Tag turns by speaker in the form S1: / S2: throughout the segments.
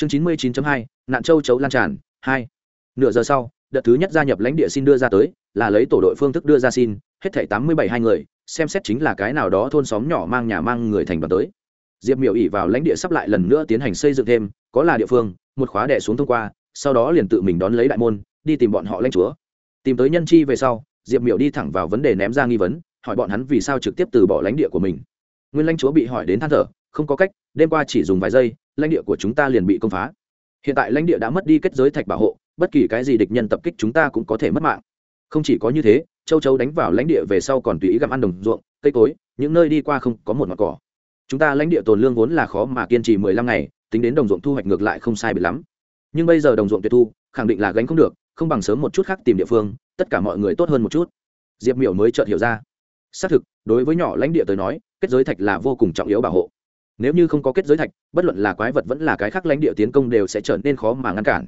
S1: chương chín mươi 99 hai, nạn châu chấu lan tràn, hai. Nửa giờ sau, đợt thứ nhất gia nhập lãnh địa xin đưa ra tới, là lấy tổ đội phương thức đưa ra xin, hết thảy tám mươi bảy hai người, xem xét chính là cái nào đó thôn xóm nhỏ mang nhà mang người thành đoàn tới. Diệp miểu ỉ vào lãnh địa sắp lại lần nữa tiến hành xây dựng thêm, có là địa phương, một khóa đẻ xuống thông qua, sau đó liền tự mình đón lấy đại môn, đi tìm bọn họ lãnh chúa. Tìm tới nhân chi về sau, diệp miểu đi thẳng vào vấn đề ném ra nghi vấn, hỏi bọn hắn vì sao trực tiếp từ bỏ lãnh địa của mình. Nguyên lãnh chúa bị hỏi đến than thở, không có cách, đêm qua chỉ dùng vài giây lãnh địa của chúng ta liền bị công phá. Hiện tại lãnh địa đã mất đi kết giới thạch bảo hộ, bất kỳ cái gì địch nhân tập kích chúng ta cũng có thể mất mạng. Không chỉ có như thế, châu chấu đánh vào lãnh địa về sau còn tùy ý gặm ăn đồng ruộng, cây cối, những nơi đi qua không có một mặt cỏ. Chúng ta lãnh địa tồn lương vốn là khó mà kiên trì mười lăm ngày, tính đến đồng ruộng thu hoạch ngược lại không sai bị lắm. Nhưng bây giờ đồng ruộng tuyệt thu, khẳng định là gánh không được, không bằng sớm một chút khác tìm địa phương, tất cả mọi người tốt hơn một chút. Diệp miểu mới chợt hiểu ra. Xác thực, đối với nhỏ lãnh địa tới nói, kết giới thạch là vô cùng trọng yếu bảo hộ nếu như không có kết giới thạch, bất luận là quái vật vẫn là cái khác lãnh địa tiến công đều sẽ trở nên khó mà ngăn cản.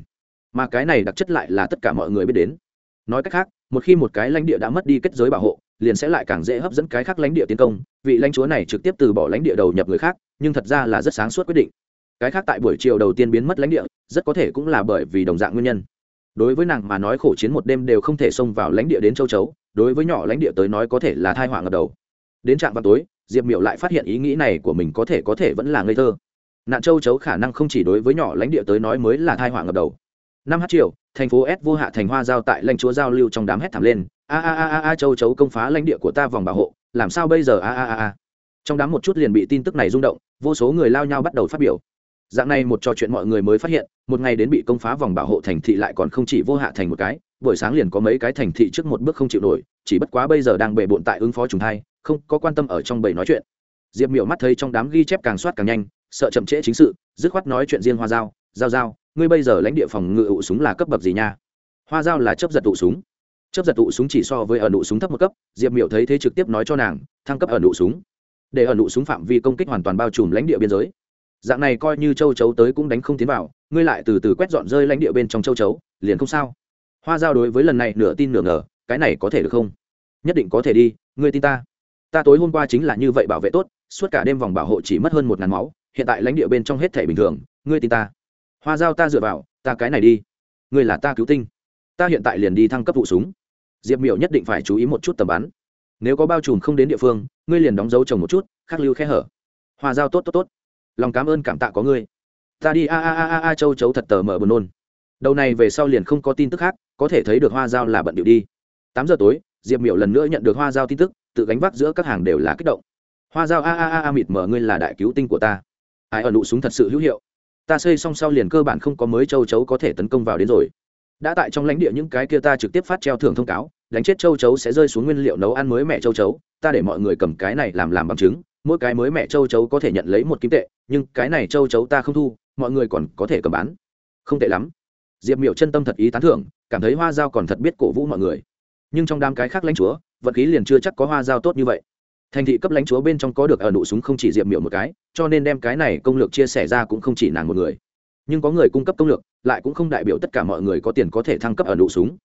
S1: Mà cái này đặc chất lại là tất cả mọi người biết đến. Nói cách khác, một khi một cái lãnh địa đã mất đi kết giới bảo hộ, liền sẽ lại càng dễ hấp dẫn cái khác lãnh địa tiến công. Vị lãnh chúa này trực tiếp từ bỏ lãnh địa đầu nhập người khác, nhưng thật ra là rất sáng suốt quyết định. Cái khác tại buổi chiều đầu tiên biến mất lãnh địa, rất có thể cũng là bởi vì đồng dạng nguyên nhân. Đối với nàng mà nói khổ chiến một đêm đều không thể xông vào lãnh địa đến châu chấu, đối với nhỏ lãnh địa tới nói có thể là thai họa ngập đầu. Đến trạm vào tối diệp miểu lại phát hiện ý nghĩ này của mình có thể có thể vẫn là ngây thơ. Nạn châu chấu khả năng không chỉ đối với nhỏ lãnh địa tới nói mới là thai họa ngập đầu. Năm h triệu thành phố s vô hạ thành hoa giao tại lãnh chúa giao lưu trong đám hét thảm lên. A a a a a, châu chấu công phá lãnh địa của ta vòng bảo hộ, làm sao bây giờ? A a a a. Trong đám một chút liền bị tin tức này rung động, vô số người lao nhau bắt đầu phát biểu. Dạng này một trò chuyện mọi người mới phát hiện, một ngày đến bị công phá vòng bảo hộ thành thị lại còn không chỉ vô hạ thành một cái, buổi sáng liền có mấy cái thành thị trước một bước không chịu nổi, chỉ bất quá bây giờ đang bề bộn tại ứng phó chúng thay không có quan tâm ở trong bầy nói chuyện. Diệp miểu mắt thấy trong đám ghi chép càng soát càng nhanh, sợ chậm trễ chính sự, dứt khoát nói chuyện riêng hoa giao giao giao, ngươi bây giờ lãnh địa phòng ngự ụ súng là cấp bậc gì nha? Hoa giao là chấp giật ụ súng. Chấp giật ụ súng chỉ so với ở nụ súng thấp một cấp, diệp miểu thấy thế trực tiếp nói cho nàng, thăng cấp ở nụ súng. Để ở nụ súng phạm vi công kích hoàn toàn bao trùm lãnh địa biên giới. Dạng này coi như châu chấu tới cũng đánh không tiến vào, ngươi lại từ từ quét dọn rơi lãnh địa bên trong châu chấu, liền không sao. Hoa giao đối với lần này nửa tin nửa ngờ, cái này có thể được không? Nhất định có thể đi, ngươi tin ta ta tối hôm qua chính là như vậy bảo vệ tốt, suốt cả đêm vòng bảo hộ chỉ mất hơn một ngàn máu, hiện tại lãnh địa bên trong hết thể bình thường, ngươi tin ta? Hoa giao ta dựa vào, ta cái này đi. Ngươi là ta cứu tinh. Ta hiện tại liền đi thăng cấp vụ súng. Diệp miểu nhất định phải chú ý một chút tầm bắn. Nếu có bao trùm không đến địa phương, ngươi liền đóng dấu trồng một chút, khắc lưu khe hở. Hoa giao tốt tốt tốt. Lòng cảm ơn cảm tạ có ngươi. Ta đi, a a a a a, châu chấu thật tờ mở buồn nôn. Đầu này về sau liền không có tin tức khác, có thể thấy được hoa giao là bận điệu đi. Tám giờ tối, diệp miểu lần nữa nhận được hoa giao tin tức tự gánh vác giữa các hàng đều là kích động. Hoa giao, a a a a, mịt mở ngươi là đại cứu tinh của ta. Ai ở nụ súng thật sự hữu hiệu. Ta xây xong sau liền cơ bản không có mới châu chấu có thể tấn công vào đến rồi. Đã tại trong lãnh địa những cái kia ta trực tiếp phát treo thưởng thông cáo, đánh chết châu chấu sẽ rơi xuống nguyên liệu nấu ăn mới mẹ châu chấu, ta để mọi người cầm cái này làm làm bằng chứng, mỗi cái mới mẹ châu chấu có thể nhận lấy một kim tệ, nhưng cái này châu chấu ta không thu, mọi người còn có thể cầm bán. Không tệ lắm. Diệp miểu chân tâm thật ý tán thưởng, cảm thấy hoa giao còn thật biết cổ vũ mọi người. Nhưng trong đám cái khác lãnh chúa vật khí liền chưa chắc có hoa giao tốt như vậy. Thành thị cấp lãnh chúa bên trong có được ở nụ súng không chỉ diệp miệng một cái, cho nên đem cái này công lược chia sẻ ra cũng không chỉ nàng một người. Nhưng có người cung cấp công lược, lại cũng không đại biểu tất cả mọi người có tiền có thể thăng cấp ở nụ súng.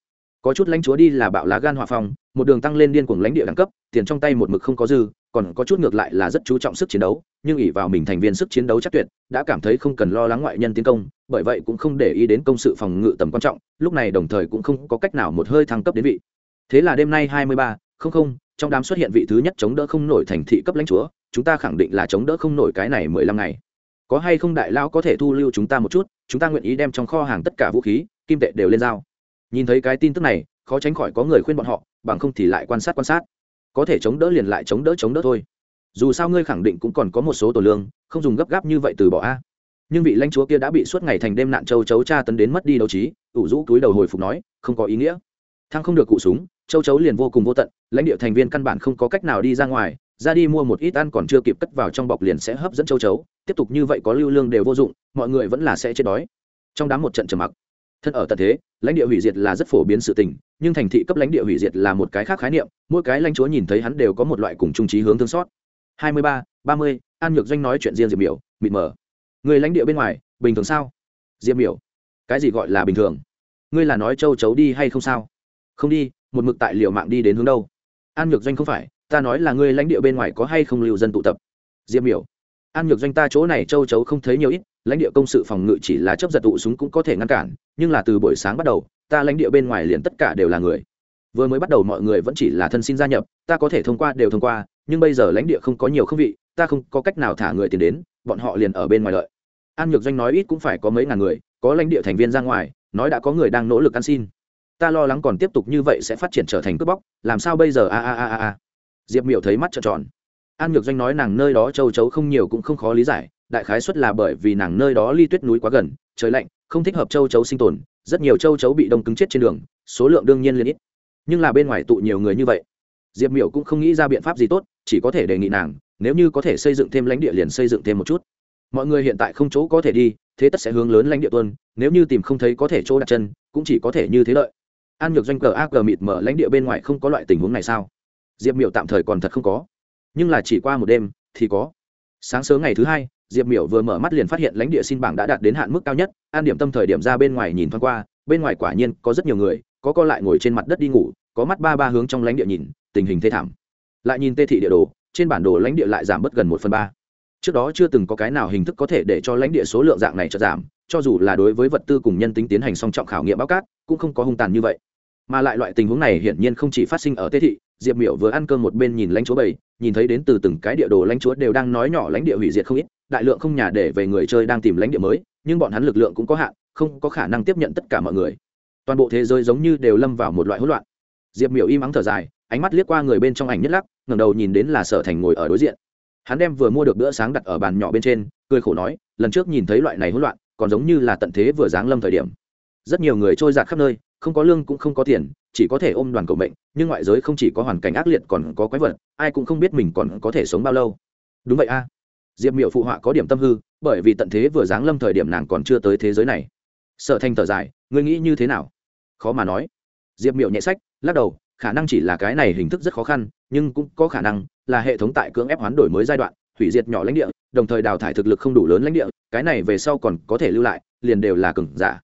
S1: Có chút lãnh chúa đi là bạo lá gan hòa phong, một đường tăng lên điên cuồng lãnh địa đẳng cấp, tiền trong tay một mực không có dư, còn có chút ngược lại là rất chú trọng sức chiến đấu, nhưng ỉ vào mình thành viên sức chiến đấu chắc tuyệt, đã cảm thấy không cần lo lắng ngoại nhân tiến công, bởi vậy cũng không để ý đến công sự phòng ngự tầm quan trọng, lúc này đồng thời cũng không có cách nào một hơi thăng cấp đến vị. Thế là đêm nay hai mươi ba không không, trong đám xuất hiện vị thứ nhất chống đỡ không nổi thành thị cấp lãnh chúa, chúng ta khẳng định là chống đỡ không nổi cái này mười lăm ngày. Có hay không đại lão có thể thu lưu chúng ta một chút, chúng ta nguyện ý đem trong kho hàng tất cả vũ khí, kim tệ đều lên giao. Nhìn thấy cái tin tức này, khó tránh khỏi có người khuyên bọn họ, bằng không thì lại quan sát quan sát. Có thể chống đỡ liền lại chống đỡ chống đỡ thôi. Dù sao ngươi khẳng định cũng còn có một số tổ lương, không dùng gấp gáp như vậy từ bỏ a. Nhưng vị lãnh chúa kia đã bị suốt ngày thành đêm nạn châu chấu tra tấn đến mất đi đấu trí, ủ rũ túi đầu hồi phục nói, không có ý nghĩa. Thăng không được cụ súng châu chấu liền vô cùng vô tận, lãnh địa thành viên căn bản không có cách nào đi ra ngoài, ra đi mua một ít ăn còn chưa kịp cất vào trong bọc liền sẽ hấp dẫn châu chấu, tiếp tục như vậy có lưu lương đều vô dụng, mọi người vẫn là sẽ chết đói. Trong đám một trận trầm mặc, thân ở tận thế, lãnh địa hủy diệt là rất phổ biến sự tình, nhưng thành thị cấp lãnh địa hủy diệt là một cái khác khái niệm, mỗi cái lãnh chúa nhìn thấy hắn đều có một loại cùng trung trí hướng thương xót. Hai mươi ba ba mươi, an nhược doanh nói chuyện riêng diệp miểu, mịt mờ. Người lãnh địa bên ngoài, bình thường sao? Diệp miểu, cái gì gọi là bình thường? Ngươi là nói châu chấu đi hay không sao? Không đi một mực tại liệu mạng đi đến hướng đâu. An nhược doanh không phải, ta nói là ngươi lãnh địa bên ngoài có hay không lưu dân tụ tập? Diệp miểu. An nhược doanh ta chỗ này châu chấu không thấy nhiều ít, lãnh địa công sự phòng ngự chỉ là chấp giật tụ súng cũng có thể ngăn cản, nhưng là từ buổi sáng bắt đầu, ta lãnh địa bên ngoài liền tất cả đều là người. Vừa mới bắt đầu mọi người vẫn chỉ là thân xin gia nhập, ta có thể thông qua đều thông qua, nhưng bây giờ lãnh địa không có nhiều không vị, ta không có cách nào thả người tiền đến, bọn họ liền ở bên ngoài lợi an nhược doanh nói ít cũng phải có mấy ngàn người, có lãnh địa thành viên ra ngoài, nói đã có người đang nỗ lực ăn xin ta lo lắng còn tiếp tục như vậy sẽ phát triển trở thành cướp bóc, làm sao bây giờ? A a a a diệp miểu thấy mắt trợn tròn. An nhược doanh nói nàng nơi đó châu chấu không nhiều cũng không khó lý giải, đại khái xuất là bởi vì nàng nơi đó ly tuyết núi quá gần, trời lạnh, không thích hợp châu chấu sinh tồn, rất nhiều châu chấu bị đông cứng chết trên đường, số lượng đương nhiên liên ít. Nhưng là bên ngoài tụ nhiều người như vậy. Diệp miểu cũng không nghĩ ra biện pháp gì tốt, chỉ có thể đề nghị nàng, nếu như có thể xây dựng thêm lãnh địa liền xây dựng thêm một chút. Mọi người hiện tại không chỗ có thể đi, thế tất sẽ hướng lớn lãnh địa tuân, nếu như tìm không thấy có thể chỗ đặt chân, cũng chỉ có thể như thế lợi an nhược doanh cờ a cờ mịt mở lãnh địa bên ngoài không có loại tình huống này sao? Diệp miểu tạm thời còn thật không có. Nhưng là chỉ qua một đêm, thì có. Sáng sớm ngày thứ hai, diệp miểu vừa mở mắt liền phát hiện lãnh địa xin bảng đã đạt đến hạn mức cao nhất, an điểm tâm thời điểm ra bên ngoài nhìn thoáng qua, bên ngoài quả nhiên có rất nhiều người, có co lại ngồi trên mặt đất đi ngủ, có mắt ba ba hướng trong lãnh địa nhìn, tình hình thê thảm. Lại nhìn tê thị địa đồ, trên bản đồ lãnh địa lại giảm bớt gần một phần ba. Trước đó chưa từng có cái nào hình thức có thể để cho lãnh địa số lượng dạng này trở giảm, cho dù là đối với vật tư cùng nhân tính tiến hành song trọng khảo nghiệm báo cát, cũng không có hung tàn như vậy mà lại loại tình huống này hiển nhiên không chỉ phát sinh ở tê thị, diệp miểu vừa ăn cơm một bên nhìn lãnh chúa bảy nhìn thấy đến từ từng cái địa đồ lãnh chúa đều đang nói nhỏ lãnh địa hủy diệt không ít, đại lượng không nhà để về người chơi đang tìm lãnh địa mới, nhưng bọn hắn lực lượng cũng có hạn, không có khả năng tiếp nhận tất cả mọi người. Toàn bộ thế giới giống như đều lâm vào một loại hỗn loạn. Diệp miểu im ắng thở dài, ánh mắt liếc qua người bên trong ảnh nhất lắc, ngẩng đầu nhìn đến là sở thành ngồi ở đối diện. Hắn đem vừa mua được bữa sáng đặt ở bàn nhỏ bên trên, cười khổ nói, lần trước nhìn thấy loại này hỗn loạn, còn giống như là tận thế vừa giáng lâm thời điểm. Rất nhiều người trôi giạt khắp nơi không có lương cũng không có tiền, chỉ có thể ôm đoàn cầu mệnh, nhưng ngoại giới không chỉ có hoàn cảnh ác liệt còn có quái vật, ai cũng không biết mình còn có thể sống bao lâu. Đúng vậy a. Diệp miệu phụ họa có điểm tâm hư, bởi vì tận thế vừa giáng lâm thời điểm nàng còn chưa tới thế giới này. Sợ thanh thở dài, ngươi nghĩ như thế nào? Khó mà nói. Diệp miệu nhẹ sách, lắc đầu, khả năng chỉ là cái này hình thức rất khó khăn, nhưng cũng có khả năng là hệ thống tại cưỡng ép hoán đổi mới giai đoạn, hủy diệt nhỏ lãnh địa, đồng thời đào thải thực lực không đủ lớn lãnh địa, cái này về sau còn có thể lưu lại, liền đều là cừng giả.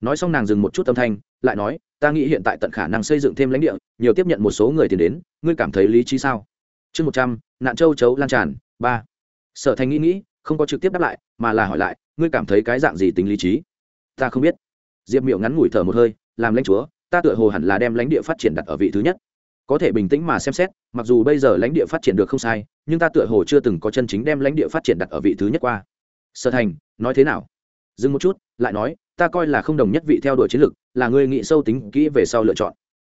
S1: Nói xong nàng dừng một chút âm thanh lại nói, ta nghĩ hiện tại tận khả năng xây dựng thêm lãnh địa, nhiều tiếp nhận một số người tiền đến, ngươi cảm thấy lý trí sao? Chương một trăm, nạn châu chấu lan tràn, ba. Sở thành nghĩ nghĩ, không có trực tiếp đáp lại, mà là hỏi lại, ngươi cảm thấy cái dạng gì tính lý trí? Ta không biết. Diệp miệu ngắn ngủi thở một hơi, làm lãnh chúa, ta tựa hồ hẳn là đem lãnh địa phát triển đặt ở vị thứ nhất. Có thể bình tĩnh mà xem xét, mặc dù bây giờ lãnh địa phát triển được không sai, nhưng ta tựa hồ chưa từng có chân chính đem lãnh địa phát triển đặt ở vị thứ nhất qua. Sở thành, nói thế nào? Dừng một chút, lại nói, ta coi là không đồng nhất vị theo đuổi chiến lược là ngươi nghĩ sâu tính kỹ về sau lựa chọn.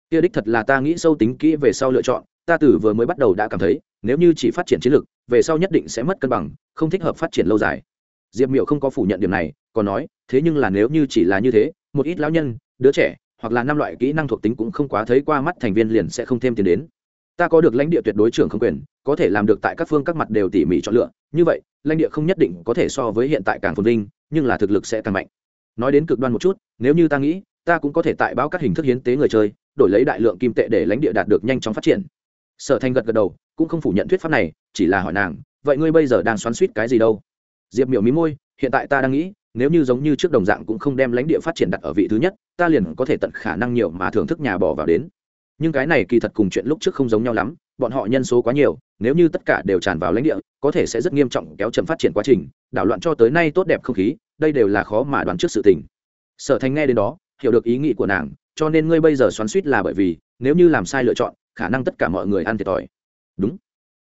S1: Kia đích thật là ta nghĩ sâu tính kỹ về sau lựa chọn, ta từ vừa mới bắt đầu đã cảm thấy, nếu như chỉ phát triển chiến lược, về sau nhất định sẽ mất cân bằng, không thích hợp phát triển lâu dài. Diệp miệu không có phủ nhận điểm này, còn nói, thế nhưng là nếu như chỉ là như thế, một ít lão nhân, đứa trẻ, hoặc là năm loại kỹ năng thuộc tính cũng không quá thấy qua mắt thành viên liền sẽ không thêm tiền đến. Ta có được lãnh địa tuyệt đối trưởng không quyền, có thể làm được tại các phương các mặt đều tỉ mỉ chọn lựa, như vậy, lãnh địa không nhất định có thể so với hiện tại càng phồn vinh, nhưng là thực lực sẽ càng mạnh. Nói đến cực đoan một chút, nếu như ta nghĩ ta cũng có thể tại báo các hình thức hiến tế người chơi, đổi lấy đại lượng kim tệ để lãnh địa đạt được nhanh chóng phát triển. Sở thành gật gật đầu, cũng không phủ nhận thuyết pháp này, chỉ là hỏi nàng, vậy ngươi bây giờ đang xoắn suýt cái gì đâu? Diệp miểu mí môi, hiện tại ta đang nghĩ, nếu như giống như trước đồng dạng cũng không đem lãnh địa phát triển đặt ở vị thứ nhất, ta liền có thể tận khả năng nhiều mà thưởng thức nhà bỏ vào đến. Nhưng cái này kỳ thật cùng chuyện lúc trước không giống nhau lắm, bọn họ nhân số quá nhiều, nếu như tất cả đều tràn vào lãnh địa, có thể sẽ rất nghiêm trọng kéo chậm phát triển quá trình, đảo loạn cho tới nay tốt đẹp không khí, đây đều là khó mà đoán trước sự tình. Sở thành nghe đến đó hiểu được ý nghĩ của nàng, cho nên ngươi bây giờ xoắn suýt là bởi vì, nếu như làm sai lựa chọn, khả năng tất cả mọi người ăn thiệt thòi. Đúng.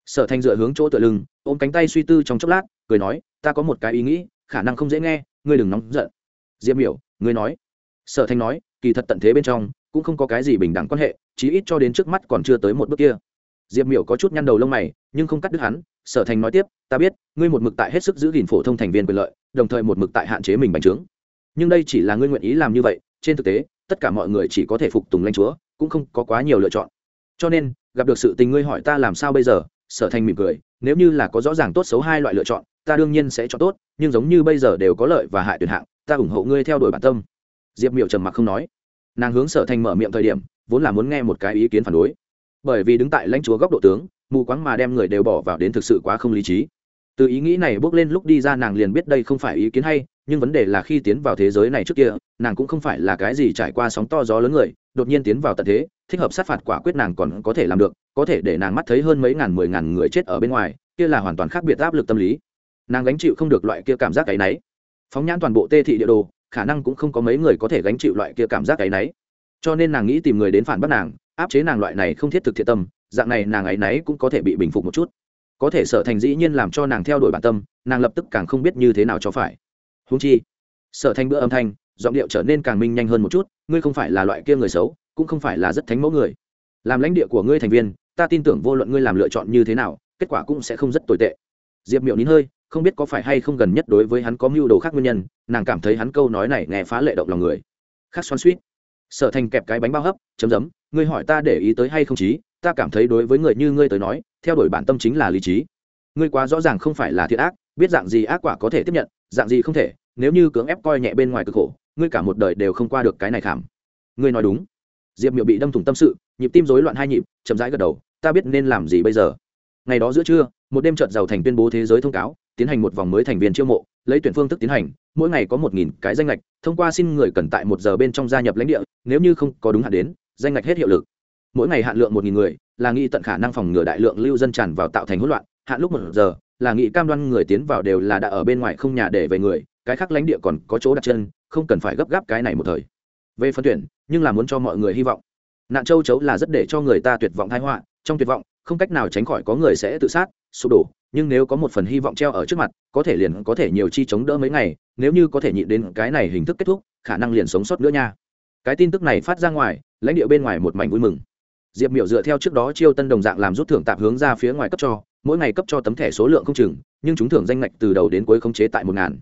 S1: Sở thành dựa hướng chỗ tựa lưng, ôm cánh tay suy tư trong chốc lát, cười nói, ta có một cái ý nghĩ, khả năng không dễ nghe, ngươi đừng nóng giận. Diệp miểu, ngươi nói. Sở thành nói, kỳ thật tận thế bên trong, cũng không có cái gì bình đẳng quan hệ, chí ít cho đến trước mắt còn chưa tới một bước kia. Diệp miểu có chút nhăn đầu lông mày, nhưng không cắt đứt hắn. Sở thành nói tiếp, ta biết, ngươi một mực tại hết sức giữ gìn phổ thông thành viên quyền lợi, đồng thời một mực tại hạn chế mình bành trướng. Nhưng đây chỉ là ngươi nguyện ý làm như vậy trên thực tế, tất cả mọi người chỉ có thể phục tùng lãnh chúa, cũng không có quá nhiều lựa chọn. Cho nên, gặp được sự tình ngươi hỏi ta làm sao bây giờ, sở thành mỉm cười, nếu như là có rõ ràng tốt xấu hai loại lựa chọn, ta đương nhiên sẽ chọn tốt, nhưng giống như bây giờ đều có lợi và hại tuyển hạng, ta ủng hộ ngươi theo đuổi bản tâm. Diệp miệu trầm mặc không nói. Nàng hướng sở thành mở miệng thời điểm, vốn là muốn nghe một cái ý kiến phản đối. Bởi vì đứng tại lãnh chúa góc độ tướng, mù quáng mà đem người đều bỏ vào đến thực sự quá không lý trí. Từ ý nghĩ này bước lên lúc đi ra nàng liền biết đây không phải ý kiến hay nhưng vấn đề là khi tiến vào thế giới này trước kia, nàng cũng không phải là cái gì trải qua sóng to gió lớn người, đột nhiên tiến vào tận thế, thích hợp sát phạt quả quyết nàng còn có thể làm được, có thể để nàng mắt thấy hơn mấy ngàn, mười ngàn người chết ở bên ngoài, kia là hoàn toàn khác biệt áp lực tâm lý. Nàng gánh chịu không được loại kia cảm giác cái náy phóng nhãn toàn bộ tê thị địa đồ, khả năng cũng không có mấy người có thể gánh chịu loại kia cảm giác cái náy cho nên nàng nghĩ tìm người đến phản bác nàng, áp chế nàng loại này không thiết thực thiện tâm, dạng này nàng ấy náy cũng có thể bị bình phục một chút. Có thể sở thành dĩ nhiên làm cho nàng theo đuổi bản tâm, nàng lập tức càng không biết như thế nào cho phải húng chi, sở thanh bữa âm thanh, giọng điệu trở nên càng minh nhanh hơn một chút, ngươi không phải là loại kia người xấu, cũng không phải là rất thánh mẫu người. Làm lãnh địa của ngươi thành viên, ta tin tưởng vô luận ngươi làm lựa chọn như thế nào, kết quả cũng sẽ không rất tồi tệ. Diệp miệu nín hơi, không biết có phải hay không gần nhất đối với hắn có mưu đồ khác nguyên nhân, nàng cảm thấy hắn câu nói này nghe phá lệ động lòng người. Khác xoắn suýt sở thành kẹp cái bánh bao hấp, chấm dấm, ngươi hỏi ta để ý tới hay không chí, ta cảm thấy đối với người như ngươi tới nói, theo đuổi bản tâm chính là lý trí. Ngươi quá rõ ràng không phải là thiện ác, biết dạng gì ác quả có thể tiếp nhận, dạng gì không thể nếu như cưỡng ép coi nhẹ bên ngoài cực khổ, ngươi cả một đời đều không qua được cái này khảm. Ngươi nói đúng. Diệp miệu bị đâm thủng tâm sự, nhịp tim rối loạn hai nhịp, chậm rãi gật đầu, ta biết nên làm gì bây giờ. Ngày đó giữa trưa, một đêm trợt giàu thành tuyên bố thế giới thông cáo, tiến hành một vòng mới thành viên chiêu mộ, lấy tuyển phương thức tiến hành, mỗi ngày có một nghìn cái danh lệch thông qua xin người cần tại một giờ bên trong gia nhập lãnh địa, nếu như không có đúng hạn đến, danh lệch hết hiệu lực. Mỗi ngày hạn lượng một nghìn người, là nghị tận khả năng phòng ngừa đại lượng lưu dân tràn vào tạo thành hỗn loạn, hạn lúc một giờ, là nghị cam đoan người tiến vào đều là đã ở bên ngoài không nhà để về người cái khác lãnh địa còn có chỗ đặt chân, không cần phải gấp gáp cái này một thời. Về phân tuyển, nhưng là muốn cho mọi người hy vọng. Nạn châu chấu là rất để cho người ta tuyệt vọng thái họa, trong tuyệt vọng, không cách nào tránh khỏi có người sẽ tự sát, sụp đổ, nhưng nếu có một phần hy vọng treo ở trước mặt, có thể liền có thể nhiều chi chống đỡ mấy ngày, nếu như có thể nhịn đến cái này hình thức kết thúc, khả năng liền sống sót nữa nha. Cái tin tức này phát ra ngoài, lãnh địa bên ngoài một mảnh vui mừng. Diệp miểu dựa theo trước đó chiêu tân đồng dạng làm rút thưởng tạm hướng ra phía ngoài cấp cho, mỗi ngày cấp cho tấm thẻ số lượng không chừng, nhưng chúng thưởng danh ngạch từ đầu đến cuối không chế tại một ngàn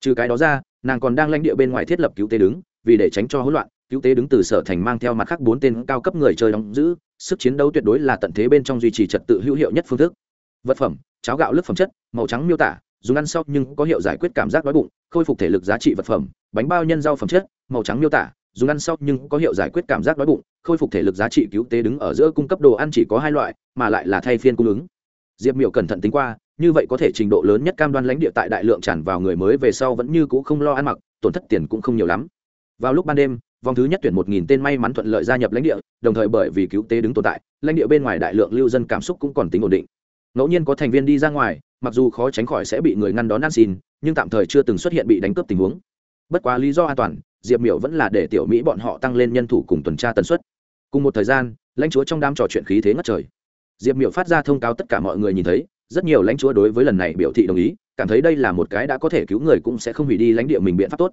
S1: trừ cái đó ra, nàng còn đang lãnh địa bên ngoài thiết lập cứu tế đứng, vì để tránh cho hỗn loạn, cứu tế đứng từ sở thành mang theo mặt khác bốn tên cao cấp người chơi đóng giữ, sức chiến đấu tuyệt đối là tận thế bên trong duy trì trật tự hữu hiệu nhất phương thức. Vật phẩm, cháo gạo lứt phẩm chất, màu trắng miêu tả, dùng ăn sau nhưng có hiệu giải quyết cảm giác đói bụng, khôi phục thể lực giá trị vật phẩm, bánh bao nhân rau phẩm chất, màu trắng miêu tả, dùng ăn sau nhưng có hiệu giải quyết cảm giác đói bụng, khôi phục thể lực giá trị cứu tế đứng ở giữa cung cấp đồ ăn chỉ có hai loại, mà lại là thay phiên cung ứng. Diệp miểu cẩn thận tính qua như vậy có thể trình độ lớn nhất cam đoan lãnh địa tại đại lượng tràn vào người mới về sau vẫn như cũ không lo ăn mặc, tổn thất tiền cũng không nhiều lắm. Vào lúc ban đêm, vòng thứ nhất tuyển một nghìn tên may mắn thuận lợi gia nhập lãnh địa, đồng thời bởi vì cứu tế đứng tồn tại, lãnh địa bên ngoài đại lượng lưu dân cảm xúc cũng còn tính ổn định. Ngẫu nhiên có thành viên đi ra ngoài, mặc dù khó tránh khỏi sẽ bị người ngăn đón ăn xin, nhưng tạm thời chưa từng xuất hiện bị đánh cướp tình huống. Bất quá lý do an toàn, diệp miểu vẫn là để tiểu mỹ bọn họ tăng lên nhân thủ cùng tuần tra tần suất. Cùng một thời gian, lãnh chúa trong đám trò chuyện khí thế ngất trời. Diệp miểu phát ra thông cáo tất cả mọi người nhìn thấy rất nhiều lãnh chúa đối với lần này biểu thị đồng ý, cảm thấy đây là một cái đã có thể cứu người cũng sẽ không hủy đi lãnh địa mình biện pháp tốt.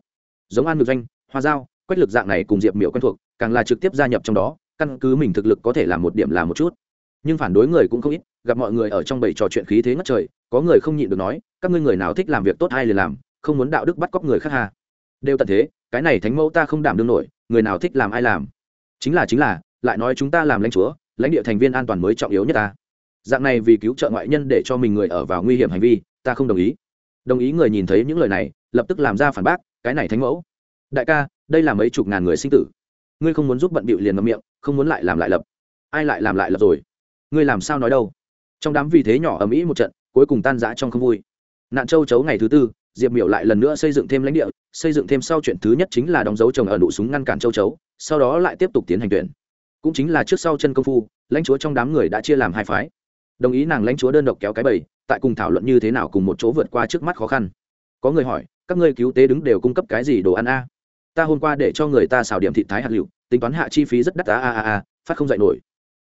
S1: Giống an ngược danh, hoa giao, quách lực dạng này cùng diệp miểu quen thuộc, càng là trực tiếp gia nhập trong đó, căn cứ mình thực lực có thể làm một điểm là một chút. Nhưng phản đối người cũng không ít, gặp mọi người ở trong bầy trò chuyện khí thế ngất trời, có người không nhịn được nói, các ngươi người nào thích làm việc tốt hay liền làm, không muốn đạo đức bắt cóc người khác hà đều tận thế, cái này thánh mẫu ta không đảm đương nổi, người nào thích làm ai làm? Chính là chính là, lại nói chúng ta làm lãnh chúa, lãnh địa thành viên an toàn mới trọng yếu nhất ta dạng này vì cứu trợ ngoại nhân để cho mình người ở vào nguy hiểm hành vi, ta không đồng ý. Đồng ý người nhìn thấy những lời này, lập tức làm ra phản bác, cái này thánh mẫu. Đại ca, đây là mấy chục ngàn người sinh tử. Ngươi không muốn giúp bận bịu liền ngậm miệng, không muốn lại làm lại lập. Ai lại làm lại lập rồi? Ngươi làm sao nói đâu? Trong đám vì thế nhỏ ở mỹ một trận, cuối cùng tan rã trong không vui. Nạn châu chấu ngày thứ tư, diệp miểu lại lần nữa xây dựng thêm lãnh địa, xây dựng thêm sau chuyện thứ nhất chính là đóng dấu chồng ở đủ súng ngăn cản châu chấu, sau đó lại tiếp tục tiến hành tuyển. Cũng chính là trước sau chân công phu, lãnh chúa trong đám người đã chia làm hai phái đồng ý nàng lãnh chúa đơn độc kéo cái bầy, tại cùng thảo luận như thế nào cùng một chỗ vượt qua trước mắt khó khăn. Có người hỏi, các ngươi cứu tế đứng đều cung cấp cái gì đồ ăn a? Ta hôm qua để cho người ta xào điểm thị thái hạt liệu tính toán hạ chi phí rất đắt a a a a, phát không dạy nổi.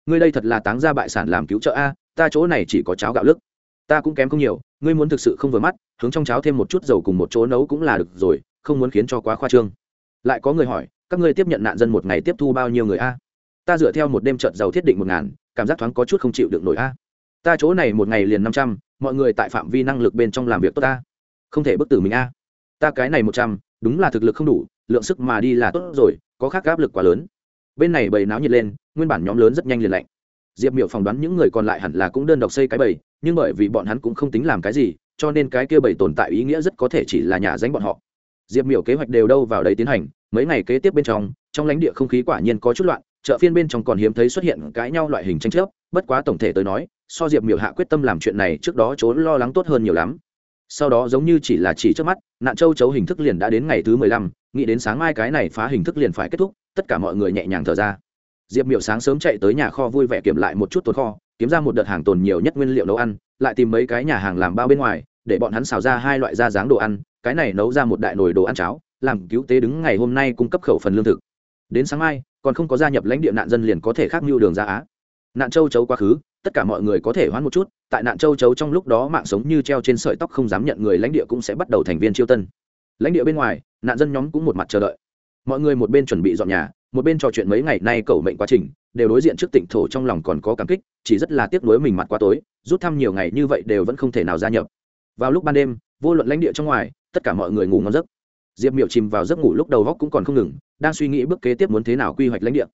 S1: Ngươi đây thật là táng ra bại sản làm cứu trợ a, ta chỗ này chỉ có cháo gạo lức ta cũng kém không nhiều, ngươi muốn thực sự không vừa mắt, hướng trong cháo thêm một chút dầu cùng một chỗ nấu cũng là được rồi, không muốn khiến cho quá khoa trương. Lại có người hỏi, các ngươi tiếp nhận nạn dân một ngày tiếp thu bao nhiêu người a? Ta dựa theo một đêm trợt giàu thiết định một ngàn, cảm giác thoáng có chút không chịu được nổi a ta chỗ này một ngày liền năm trăm, mọi người tại phạm vi năng lực bên trong làm việc tốt ta. Không thể bức tử mình a. Ta cái này một trăm, đúng là thực lực không đủ, lượng sức mà đi là tốt rồi, có khác áp lực quá lớn. Bên này bầy náo nhiệt lên, nguyên bản nhóm lớn rất nhanh liền lạnh. Diệp miểu phỏng đoán những người còn lại hẳn là cũng đơn độc xây cái bầy, nhưng bởi vì bọn hắn cũng không tính làm cái gì, cho nên cái kia bầy tồn tại ý nghĩa rất có thể chỉ là nhà danh bọn họ. Diệp miểu kế hoạch đều đâu vào đấy tiến hành, mấy ngày kế tiếp bên trong trong lãnh địa không khí quả nhiên có chút loạn, chợ phiên bên trong còn hiếm thấy xuất hiện cãi nhau loại hình tranh chấp bất quá tổng thể tới nói, so diệp miểu hạ quyết tâm làm chuyện này trước đó trốn lo lắng tốt hơn nhiều lắm. Sau đó giống như chỉ là chỉ trước mắt, nạn châu chấu hình thức liền đã đến ngày thứ mười lăm, nghĩ đến sáng mai cái này phá hình thức liền phải kết thúc, tất cả mọi người nhẹ nhàng thở ra. Diệp miểu sáng sớm chạy tới nhà kho vui vẻ kiểm lại một chút tồn kho, kiếm ra một đợt hàng tồn nhiều nhất nguyên liệu nấu ăn, lại tìm mấy cái nhà hàng làm bao bên ngoài, để bọn hắn xào ra hai loại da dáng đồ ăn, cái này nấu ra một đại nồi đồ ăn cháo, làm cứu tế đứng ngày hôm nay cung cấp khẩu phần lương thực. Đến sáng mai, còn không có gia nhập lãnh địa nạn dân liền có thể khác mưu đường ra á nạn châu chấu quá khứ, tất cả mọi người có thể hoãn một chút, tại nạn châu chấu trong lúc đó mạng sống như treo trên sợi tóc không dám nhận người lãnh địa cũng sẽ bắt đầu thành viên chiêu tân. Lãnh địa bên ngoài, nạn dân nhóm cũng một mặt chờ đợi. Mọi người một bên chuẩn bị dọn nhà, một bên trò chuyện mấy ngày nay cầu mệnh quá trình, đều đối diện trước tỉnh thổ trong lòng còn có cảm kích, chỉ rất là tiếc nuối mình mặt quá tối, rút thăm nhiều ngày như vậy đều vẫn không thể nào gia nhập. Vào lúc ban đêm, vô luận lãnh địa trong ngoài, tất cả mọi người ngủ ngon giấc. Diệp miểu chìm vào giấc ngủ lúc đầu góc cũng còn không ngừng, đang suy nghĩ bước kế tiếp muốn thế nào quy hoạch lãnh địa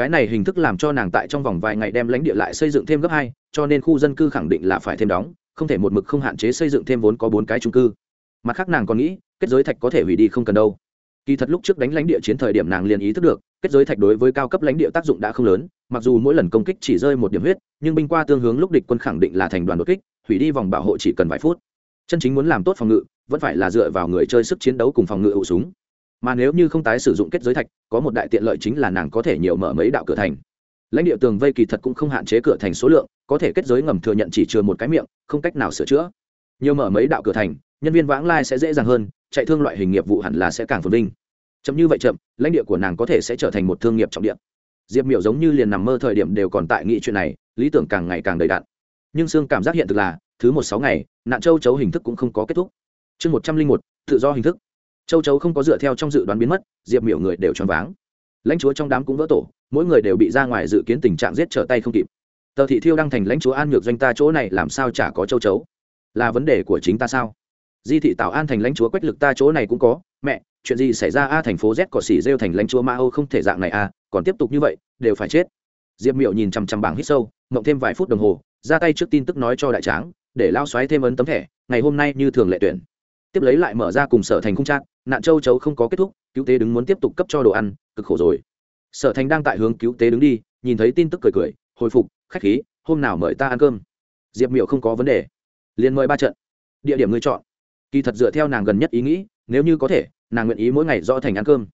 S1: cái này hình thức làm cho nàng tại trong vòng vài ngày đem lãnh địa lại xây dựng thêm gấp hai, cho nên khu dân cư khẳng định là phải thêm đóng, không thể một mực không hạn chế xây dựng thêm vốn có bốn cái trung cư. Mặt khác nàng còn nghĩ, kết giới thạch có thể hủy đi không cần đâu. Kỳ thật lúc trước đánh lãnh địa chiến thời điểm nàng liền ý thức được, kết giới thạch đối với cao cấp lãnh địa tác dụng đã không lớn, mặc dù mỗi lần công kích chỉ rơi một điểm huyết, nhưng binh qua tương hướng lúc địch quân khẳng định là thành đoàn đột kích, hủy đi vòng bảo hộ chỉ cần vài phút. Chân chính muốn làm tốt phòng ngự, vẫn phải là dựa vào người chơi sức chiến đấu cùng phòng ngự ụ súng mà nếu như không tái sử dụng kết giới thạch, có một đại tiện lợi chính là nàng có thể nhiều mở mấy đạo cửa thành. Lãnh địa tường vây kỳ thật cũng không hạn chế cửa thành số lượng, có thể kết giới ngầm thừa nhận chỉ chừa một cái miệng, không cách nào sửa chữa. Nhiều mở mấy đạo cửa thành, nhân viên vãng lai sẽ dễ dàng hơn, chạy thương loại hình nghiệp vụ hẳn là sẽ càng phồn vinh. Chậm như vậy chậm, lãnh địa của nàng có thể sẽ trở thành một thương nghiệp trọng điểm diệp miểu giống như liền nằm mơ thời điểm đều còn tại nghị chuyện này, lý tưởng càng ngày càng đầy đặn. Nhưng xương cảm giác hiện thực là, thứ một sáu ngày, nạn châu chấu hình thức cũng không có kết thúc. Chương một trăm linh một, tự do hình thức châu chấu không có dựa theo trong dự đoán biến mất, diệp miểu người đều choáng váng. Lãnh chúa trong đám cũng vỡ tổ, mỗi người đều bị ra ngoài dự kiến tình trạng giết trở tay không kịp. Tờ thị thiêu đăng thành lãnh chúa an nhược doanh ta chỗ này làm sao chả có châu chấu? Là vấn đề của chính ta sao? Di thị tạo an thành lãnh chúa quách lực ta chỗ này cũng có, mẹ, chuyện gì xảy ra a thành phố z cỏ xỉ rêu thành lãnh chúa ma âu không thể dạng này a còn tiếp tục như vậy, đều phải chết. Diệp miệu nhìn chằm chằm bảng hít sâu, mộng thêm vài phút đồng hồ, ra tay trước tin tức nói cho đại tráng, để lao xoáy thêm ấn tấm thẻ, ngày hôm nay như thường lệ tuyển tiếp lấy lại mở ra cùng sở thành không trác, nạn châu chấu không có kết thúc, cứu tế đứng muốn tiếp tục cấp cho đồ ăn, cực khổ rồi. Sở thành đang tại hướng cứu tế đứng đi, nhìn thấy tin tức cười cười, hồi phục, khách khí, hôm nào mời ta ăn cơm? Diệp miệu không có vấn đề. Liền mời ba trận. Địa điểm ngươi chọn. Kỳ thật dựa theo nàng gần nhất ý nghĩ, nếu như có thể, nàng nguyện ý mỗi ngày do thành ăn cơm.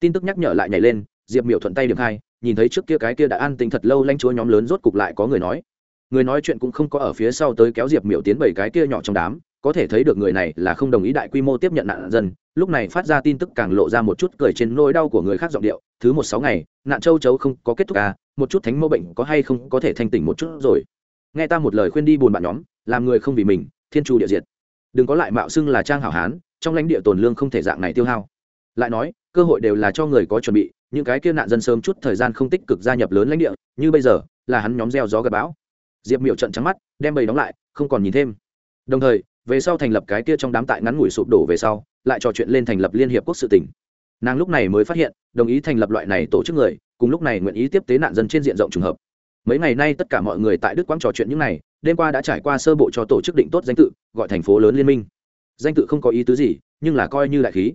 S1: Tin tức nhắc nhở lại nhảy lên, diệp miểu thuận tay điểm hai nhìn thấy trước kia cái kia đã an tình thật lâu lanh chúa nhóm lớn rốt cục lại có người nói. Người nói chuyện cũng không có ở phía sau tới kéo diệp miểu tiến bảy cái kia nhỏ trong đám có thể thấy được người này là không đồng ý đại quy mô tiếp nhận nạn dân, lúc này phát ra tin tức càng lộ ra một chút cười trên nỗi đau của người khác giọng điệu, thứ một sáu ngày, nạn châu chấu không có kết thúc à một chút thánh mẫu bệnh có hay không có thể thanh tỉnh một chút rồi. Nghe ta một lời khuyên đi buồn bạn nhóm, làm người không vì mình, thiên trù địa diệt. Đừng có lại mạo xưng là trang hảo hán, trong lãnh địa tồn lương không thể dạng này tiêu hao. Lại nói, cơ hội đều là cho người có chuẩn bị, những cái kia nạn dân sớm chút thời gian không tích cực gia nhập lớn lãnh địa, như bây giờ, là hắn nhóm gieo gió gặp bão. Diệp miệu trận trắng mắt, đem bầy đóng lại, không còn nhìn thêm. Đồng thời về sau thành lập cái kia trong đám tại ngắn ngủi sụp đổ về sau, lại trò chuyện lên thành lập liên hiệp quốc sự tỉnh. Nàng lúc này mới phát hiện, đồng ý thành lập loại này tổ chức người, cùng lúc này nguyện ý tiếp tế nạn dân trên diện rộng trùng hợp. Mấy ngày nay tất cả mọi người tại đức quang trò chuyện những này, đêm qua đã trải qua sơ bộ cho tổ chức định tốt danh tự, gọi thành phố lớn liên minh. Danh tự không có ý tứ gì, nhưng là coi như đại khí.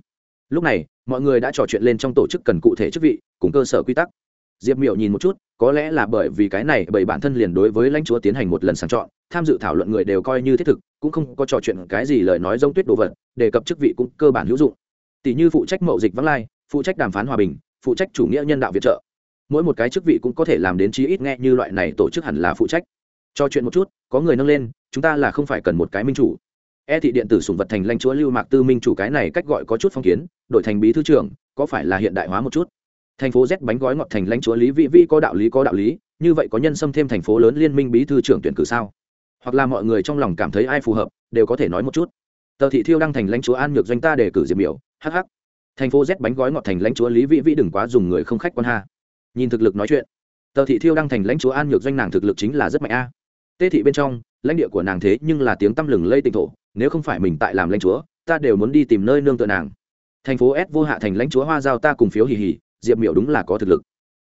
S1: Lúc này, mọi người đã trò chuyện lên trong tổ chức cần cụ thể chức vị, cùng cơ sở quy tắc diệp miệu nhìn một chút, có lẽ là bởi vì cái này, bởi bản thân liền đối với lãnh chúa tiến hành một lần sàng chọn, tham dự thảo luận người đều coi như thiết thực, cũng không có trò chuyện cái gì lời nói giống tuyết đồ vật, đề cập chức vị cũng cơ bản hữu dụng. Tỷ như phụ trách mậu dịch vắng lai, phụ trách đàm phán hòa bình, phụ trách chủ nghĩa nhân đạo viện trợ. Mỗi một cái chức vị cũng có thể làm đến chí ít nghe như loại này tổ chức hẳn là phụ trách. Cho chuyện một chút, có người nâng lên, chúng ta là không phải cần một cái minh chủ. E thị điện tử sùng vật thành lãnh chúa lưu mạc tư minh chủ cái này cách gọi có chút phong kiến, đổi thành bí thư trưởng, có phải là hiện đại hóa một chút? Thành phố z bánh gói ngọt thành lãnh chúa lý vị vi có đạo lý, có đạo lý. Như vậy có nhân xâm thêm thành phố lớn liên minh bí thư trưởng tuyển cử sao? Hoặc là mọi người trong lòng cảm thấy ai phù hợp, đều có thể nói một chút. Tờ thị thiêu đăng thành lãnh chúa an nhược doanh ta đề cử diệp biểu hh thành phố z bánh gói ngọt thành lãnh chúa lý vị vi đừng quá dùng người không khách quan ha. Nhìn thực lực nói chuyện. Tờ thị thiêu đăng thành lãnh chúa an nhược doanh nàng thực lực chính là rất mạnh a. Tê thị bên trong, lãnh địa của nàng thế nhưng là tiếng tăm lừng lây tịnh thổ. Nếu không phải mình tại làm lãnh chúa, ta đều muốn đi tìm nơi nương tựa nàng. Thành phố s vô hạ thành lãnh chúa hoa giao ta cùng phiếu hì hì diệp miểu đúng là có thực lực.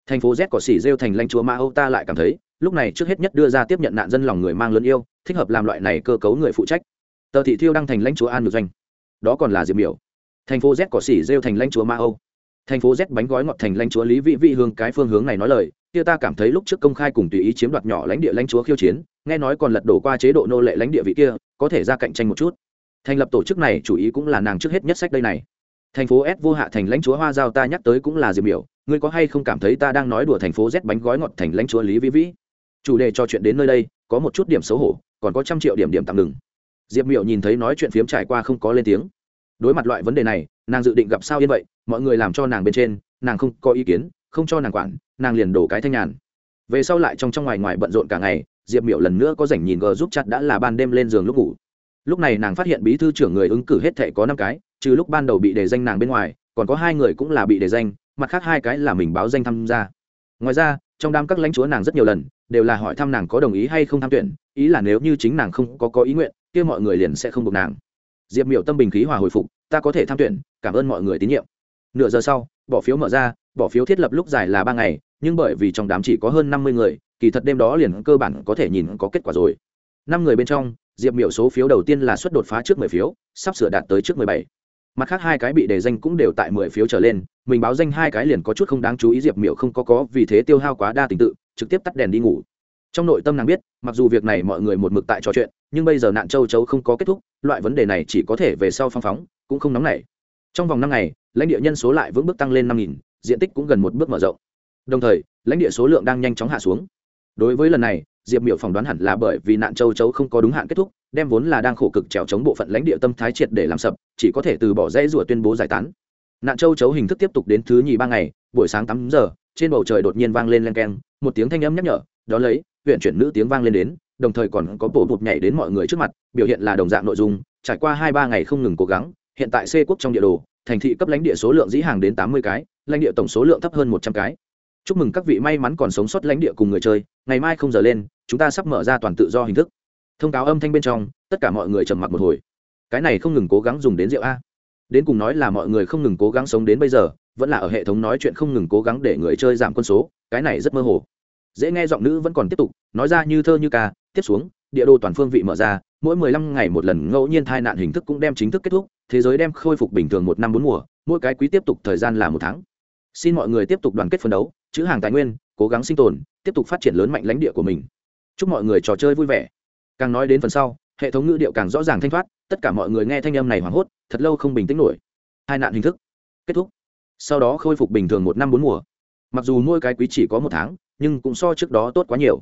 S1: Thành phố z có xỉ rêu thành lãnh chúa ma âu ta lại cảm thấy, lúc này trước hết nhất đưa ra tiếp nhận nạn dân lòng người mang lớn yêu, thích hợp làm loại này cơ cấu người phụ trách. Tờ thị thiêu đăng thành lãnh chúa an ngược doanh. Đó còn là diệp miểu. Thành phố z có xỉ rêu thành lãnh chúa ma âu. Thành phố z bánh gói ngọt thành lãnh chúa lý vị vị hương cái phương hướng này nói lời, kia ta cảm thấy lúc trước công khai cùng tùy ý chiếm đoạt nhỏ lãnh địa lãnh chúa khiêu chiến, nghe nói còn lật đổ qua chế độ nô lệ lãnh địa vị kia, có thể ra cạnh tranh một chút. Thành lập tổ chức này chủ ý cũng là nàng trước hết nhất sách đây này thành phố s vô hạ thành lãnh chúa hoa giao ta nhắc tới cũng là diệp biểu ngươi có hay không cảm thấy ta đang nói đùa thành phố z bánh gói ngọt thành lãnh chúa lý vĩ vĩ? Chủ đề cho chuyện đến nơi đây, có một chút điểm xấu hổ, còn có trăm triệu điểm điểm tạm ngừng. Diệp miểu nhìn thấy nói chuyện phiếm trải qua không có lên tiếng. Đối mặt loại vấn đề này, nàng dự định gặp sao yên vậy, mọi người làm cho nàng bên trên, nàng không có ý kiến, không cho nàng quản, nàng liền đổ cái thanh nhàn. Về sau lại trong trong ngoài ngoài bận rộn cả ngày, diệp miểu lần nữa có rảnh nhìn gờ giúp chặt đã là ban đêm lên giường lúc ngủ. Lúc này nàng phát hiện bí thư trưởng người ứng cử hết thệ có năm cái trừ lúc ban đầu bị đề danh nàng bên ngoài, còn có hai người cũng là bị đề danh, mặt khác hai cái là mình báo danh tham gia. Ngoài ra, trong đám các lãnh chúa nàng rất nhiều lần, đều là hỏi thăm nàng có đồng ý hay không tham tuyển, ý là nếu như chính nàng không có có ý nguyện, kia mọi người liền sẽ không buộc nàng. Diệp miểu tâm bình khí hòa hồi phục, ta có thể tham tuyển, cảm ơn mọi người tín nhiệm. Nửa giờ sau, bỏ phiếu mở ra, bỏ phiếu thiết lập lúc dài là ba ngày, nhưng bởi vì trong đám chỉ có hơn năm mươi người, kỳ thật đêm đó liền cơ bản có thể nhìn có kết quả rồi. Năm người bên trong, diệp miểu số phiếu đầu tiên là suất đột phá trước mười phiếu, sắp sửa đạt tới trước mười bảy mặt khác hai cái bị đề danh cũng đều tại mười phiếu trở lên, mình báo danh hai cái liền có chút không đáng chú ý diệp miểu không có có, vì thế tiêu hao quá đa tình tự, trực tiếp tắt đèn đi ngủ. Trong nội tâm nàng biết, mặc dù việc này mọi người một mực tại trò chuyện, nhưng bây giờ nạn châu chấu không có kết thúc, loại vấn đề này chỉ có thể về sau phong phóng, cũng không nóng nảy. Trong vòng năm ngày, lãnh địa nhân số lại vững bước tăng lên năm nghìn, diện tích cũng gần một bước mở rộng. Đồng thời, lãnh địa số lượng đang nhanh chóng hạ xuống. Đối với lần này, diệp miểu phỏng đoán hẳn là bởi vì nạn châu chấu không có đúng hạn kết thúc đem vốn là đang khổ cực trèo chống bộ phận lãnh địa tâm thái triệt để làm sập, chỉ có thể từ bỏ dãy rủa tuyên bố giải tán. Nạn châu chấu hình thức tiếp tục đến thứ nhì ba ngày, buổi sáng tám giờ, trên bầu trời đột nhiên vang lên len keng, một tiếng thanh âm nhắc nhở đó lấy, huyện chuyển nữ tiếng vang lên đến, đồng thời còn có bộ bụt nhảy đến mọi người trước mặt, biểu hiện là đồng dạng nội dung, trải qua hai ba ngày không ngừng cố gắng, hiện tại c quốc trong địa đồ, thành thị cấp lãnh địa số lượng dĩ hàng đến tám mươi cái, lãnh địa tổng số lượng thấp hơn một trăm cái. Chúc mừng các vị may mắn còn sống sót lãnh địa cùng người chơi, ngày mai không giờ lên, chúng ta sắp mở ra toàn tự do hình thức thông cáo âm thanh bên trong, tất cả mọi người trầm mặc một hồi. Cái này không ngừng cố gắng dùng đến rượu a. Đến cùng nói là mọi người không ngừng cố gắng sống đến bây giờ, vẫn là ở hệ thống nói chuyện không ngừng cố gắng để người chơi giảm quân số, cái này rất mơ hồ. Dễ nghe giọng nữ vẫn còn tiếp tục, nói ra như thơ như ca, tiếp xuống, địa đồ toàn phương vị mở ra, mỗi mười lăm ngày một lần ngẫu nhiên tai nạn hình thức cũng đem chính thức kết thúc, thế giới đem khôi phục bình thường một năm bốn mùa, mỗi cái quý tiếp tục thời gian là một tháng. Xin mọi người tiếp tục đoàn kết phấn đấu, chữ hàng tài nguyên, cố gắng sinh tồn, tiếp tục phát triển lớn mạnh lãnh địa của mình. Chúc mọi người trò chơi vui vẻ càng nói đến phần sau, hệ thống ngữ điệu càng rõ ràng thanh thoát, tất cả mọi người nghe thanh âm này hoảng hốt, thật lâu không bình tĩnh nổi. Hai nạn hình thức. Kết thúc. Sau đó khôi phục bình thường một năm bốn mùa. Mặc dù mỗi cái quý chỉ có một tháng, nhưng cũng so trước đó tốt quá nhiều.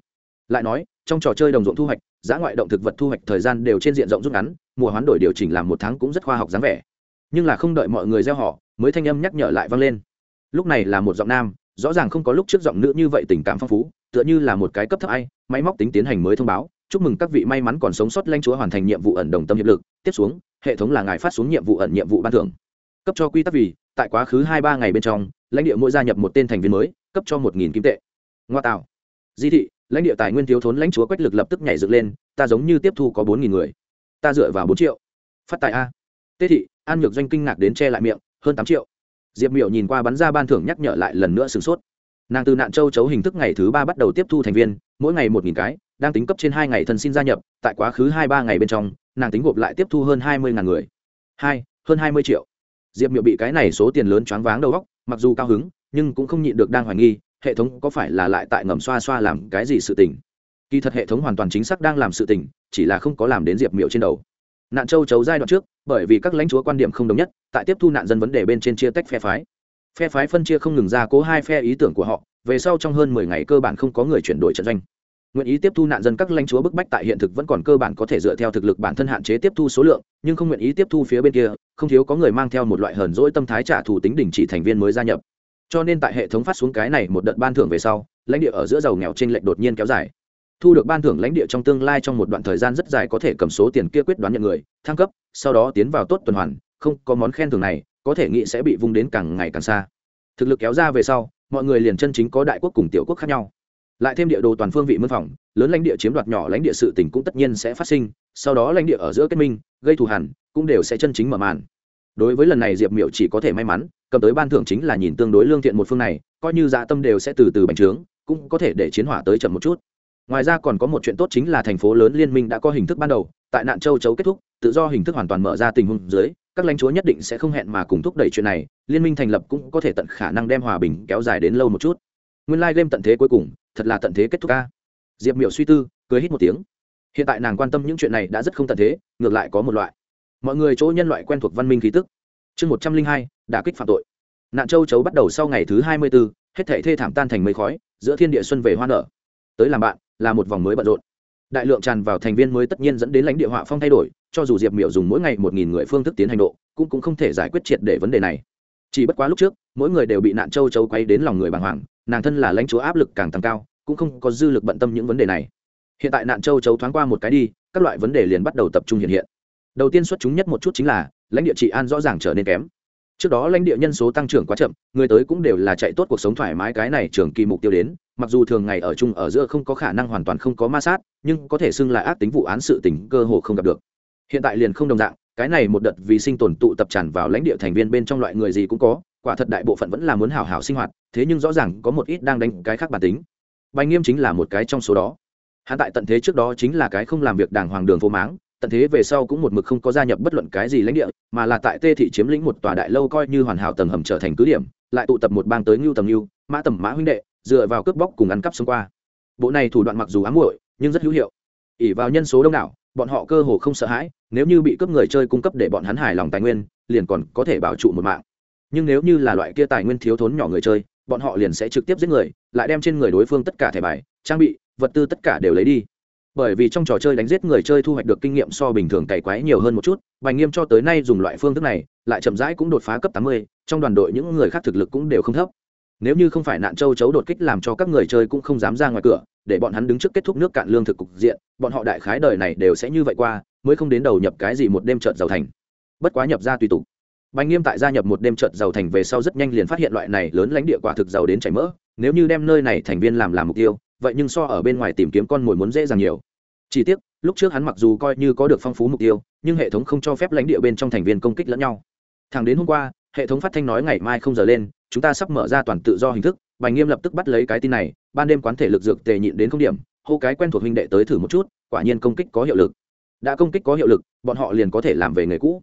S1: Lại nói, trong trò chơi đồng ruộng thu hoạch, giá ngoại động thực vật thu hoạch thời gian đều trên diện rộng rút ngắn, mùa hoán đổi điều chỉnh làm một tháng cũng rất khoa học dáng vẻ. Nhưng là không đợi mọi người gieo họ, mới thanh âm nhắc nhở lại vang lên. Lúc này là một giọng nam, rõ ràng không có lúc trước giọng nữ như vậy tình cảm phong phú, tựa như là một cái cấp thấp ai, máy móc tính tiến hành mới thông báo chúc mừng các vị may mắn còn sống sót lanh chúa hoàn thành nhiệm vụ ẩn đồng tâm hiệp lực. Tiếp xuống, hệ thống là ngài phát xuống nhiệm vụ ẩn nhiệm vụ ban thưởng. Cấp cho quy tắc vì, tại quá khứ hai ba ngày bên trong, lãnh địa mỗi gia nhập một tên thành viên mới, cấp cho một nghìn kim tệ. Ngoa tạo. Di thị, lãnh địa tài nguyên thiếu thốn lãnh chúa quách lực lập tức nhảy dựng lên, ta giống như tiếp thu có bốn nghìn người. Ta dựa vào bốn triệu. Phát tài a. Tê thị, an nhược doanh kinh ngạc đến che lại miệng, hơn tám triệu. Diệp miểu nhìn qua bắn ra ban thưởng nhắc nhở lại lần nữa sửng sốt. Nàng từ nạn châu chấu hình thức ngày thứ ba bắt đầu tiếp thu thành viên, mỗi ngày một nghìn cái đang tính cấp trên hai ngày thần xin gia nhập, tại quá khứ hai ba ngày bên trong, nàng tính gộp lại tiếp thu hơn hai mươi ngàn người. Hai, hơn hai mươi triệu. Diệp miệu bị cái này số tiền lớn choáng váng đầu góc mặc dù cao hứng, nhưng cũng không nhịn được đang hoài nghi, hệ thống có phải là lại tại ngầm xoa xoa làm cái gì sự tình? Kỳ thật hệ thống hoàn toàn chính xác đang làm sự tình, chỉ là không có làm đến diệp miệu trên đầu. Nạn châu chấu giai đoạn trước, bởi vì các lãnh chúa quan điểm không đồng nhất, tại tiếp thu nạn dân vấn đề bên trên chia tách phe phái. Phe phái phân chia không ngừng ra cố hai phe ý tưởng của họ, về sau trong hơn mười ngày cơ bản không có người chuyển đổi trận doanh nguyện ý tiếp thu nạn dân các lãnh chúa bức bách tại hiện thực vẫn còn cơ bản có thể dựa theo thực lực bản thân hạn chế tiếp thu số lượng, nhưng không nguyện ý tiếp thu phía bên kia, không thiếu có người mang theo một loại hờn dỗi tâm thái trả thù tính đình chỉ thành viên mới gia nhập. Cho nên tại hệ thống phát xuống cái này một đợt ban thưởng về sau, lãnh địa ở giữa giàu nghèo trên lệnh đột nhiên kéo dài. Thu được ban thưởng lãnh địa trong tương lai trong một đoạn thời gian rất dài có thể cầm số tiền kia quyết đoán nhận người, thăng cấp, sau đó tiến vào tốt tuần hoàn, không có món khen thưởng này, có thể nghĩ sẽ bị vung đến càng ngày càng xa. Thực lực kéo ra về sau, mọi người liền chân chính có đại quốc cùng tiểu quốc khác nhau lại thêm địa đồ toàn phương vị mân phòng lớn lãnh địa chiếm đoạt nhỏ lãnh địa sự tỉnh cũng tất nhiên sẽ phát sinh, sau đó lãnh địa ở giữa kết minh, gây thù hẳn cũng đều sẽ chân chính mở màn. Đối với lần này diệp miệu chỉ có thể may mắn, cầm tới ban thưởng chính là nhìn tương đối lương thiện một phương này, coi như dạ tâm đều sẽ từ từ bành trướng, cũng có thể để chiến hỏa tới chậm một chút. Ngoài ra còn có một chuyện tốt chính là thành phố lớn liên minh đã có hình thức ban đầu, tại nạn châu chấu kết thúc, tự do hình thức hoàn toàn mở ra tình huống dưới, các lãnh chúa nhất định sẽ không hẹn mà cùng thúc đẩy chuyện này, liên minh thành lập cũng có thể tận khả năng đem hòa bình kéo dài đến lâu một chút nguyên lai、like、game tận thế cuối cùng, thật là tận thế kết thúc ca. Diệp miểu suy tư, cười hít một tiếng. Hiện tại nàng quan tâm những chuyện này đã rất không tận thế, ngược lại có một loại. Mọi người chỗ nhân loại quen thuộc văn minh khí tức. Chương một trăm linh hai, đả kích phạm tội. Nạn châu chấu bắt đầu sau ngày thứ hai mươi b ố hết thể thê thảm tan thành mây khói, giữa thiên địa xuân về hoa nở. Tới làm bạn, là một vòng mới bận rộn. Đại lượng tràn vào thành viên mới tất nhiên dẫn đến lãnh địa họa phong thay đổi, cho dù diệp miểu dùng mỗi ngày một nghìn người phương thức tiến hành độ, cũng cũng không thể giải quyết triệt để vấn đề này. Chỉ bất quá lúc trước, mỗi người đều bị nạn châu chấu quay đến lòng người bàng hoàng nàng thân là lãnh chúa áp lực càng tăng cao, cũng không có dư lực bận tâm những vấn đề này. Hiện tại nạn châu chấu thoáng qua một cái đi, các loại vấn đề liền bắt đầu tập trung hiện hiện. Đầu tiên xuất chúng nhất một chút chính là, lãnh địa trị an rõ ràng trở nên kém. Trước đó lãnh địa nhân số tăng trưởng quá chậm, người tới cũng đều là chạy tốt cuộc sống thoải mái cái này trường kỳ mục tiêu đến, mặc dù thường ngày ở chung ở giữa không có khả năng hoàn toàn không có ma sát, nhưng có thể xưng là ác tính vụ án sự tình cơ hồ không gặp được. Hiện tại liền không đồng dạng cái này một đợt vì sinh tồn tụ tập tràn vào lãnh địa thành viên bên trong loại người gì cũng có, quả thật đại bộ phận vẫn là muốn hào hào sinh hoạt, thế nhưng rõ ràng có một ít đang đánh cái khác bản tính. Bài nghiêm chính là một cái trong số đó. Hắn tại tận thế trước đó chính là cái không làm việc đàng hoàng đường phố máng, tận thế về sau cũng một mực không có gia nhập bất luận cái gì lãnh địa, mà là tại tê thị chiếm lĩnh một tòa đại lâu coi như hoàn hảo tầng hầm trở thành cứ điểm, lại tụ tập một bang tới ngưu tầm ngưu, mã tầm mã huynh đệ, dựa vào cướp bóc cùng ăn cắp xông qua. Bộ này thủ đoạn mặc dù ám muội, nhưng rất hữu hiệu. Ỉ vào nhân số đông đảo bọn họ cơ hồ không sợ hãi, nếu như bị cướp người chơi cung cấp để bọn hắn hài lòng tài nguyên, liền còn có thể bảo trụ một mạng. Nhưng nếu như là loại kia tài nguyên thiếu thốn nhỏ người chơi, bọn họ liền sẽ trực tiếp giết người, lại đem trên người đối phương tất cả thẻ bài, trang bị, vật tư tất cả đều lấy đi. Bởi vì trong trò chơi đánh giết người chơi thu hoạch được kinh nghiệm so bình thường cày quái nhiều hơn một chút, bành nghiêm cho tới nay dùng loại phương thức này, lại chậm rãi cũng đột phá cấp tám mươi, trong đoàn đội những người khác thực lực cũng đều không thấp nếu như không phải nạn châu chấu đột kích làm cho các người chơi cũng không dám ra ngoài cửa, để bọn hắn đứng trước kết thúc nước cạn lương thực cục diện, bọn họ đại khái đời này đều sẽ như vậy qua, mới không đến đầu nhập cái gì một đêm trợt giàu thành. Bất quá nhập ra tùy tục. Bành nghiêm tại gia nhập một đêm trợt giàu thành về sau rất nhanh liền phát hiện loại này lớn lãnh địa quả thực giàu đến chảy mỡ, nếu như đem nơi này thành viên làm làm mục tiêu, vậy nhưng so ở bên ngoài tìm kiếm con mồi muốn dễ dàng nhiều. Chỉ tiếc, lúc trước hắn mặc dù coi như có được phong phú mục tiêu, nhưng hệ thống không cho phép lãnh địa bên trong thành viên công kích lẫn nhau. Thẳng đến hôm qua, hệ thống phát thanh nói ngày mai không giờ lên chúng ta sắp mở ra toàn tự do hình thức, bành nghiêm lập tức bắt lấy cái tin này, ban đêm quán thể lực dược tề nhịn đến không điểm, hô cái quen thuộc huynh đệ tới thử một chút, quả nhiên công kích có hiệu lực. Đã công kích có hiệu lực, bọn họ liền có thể làm về nghề cũ.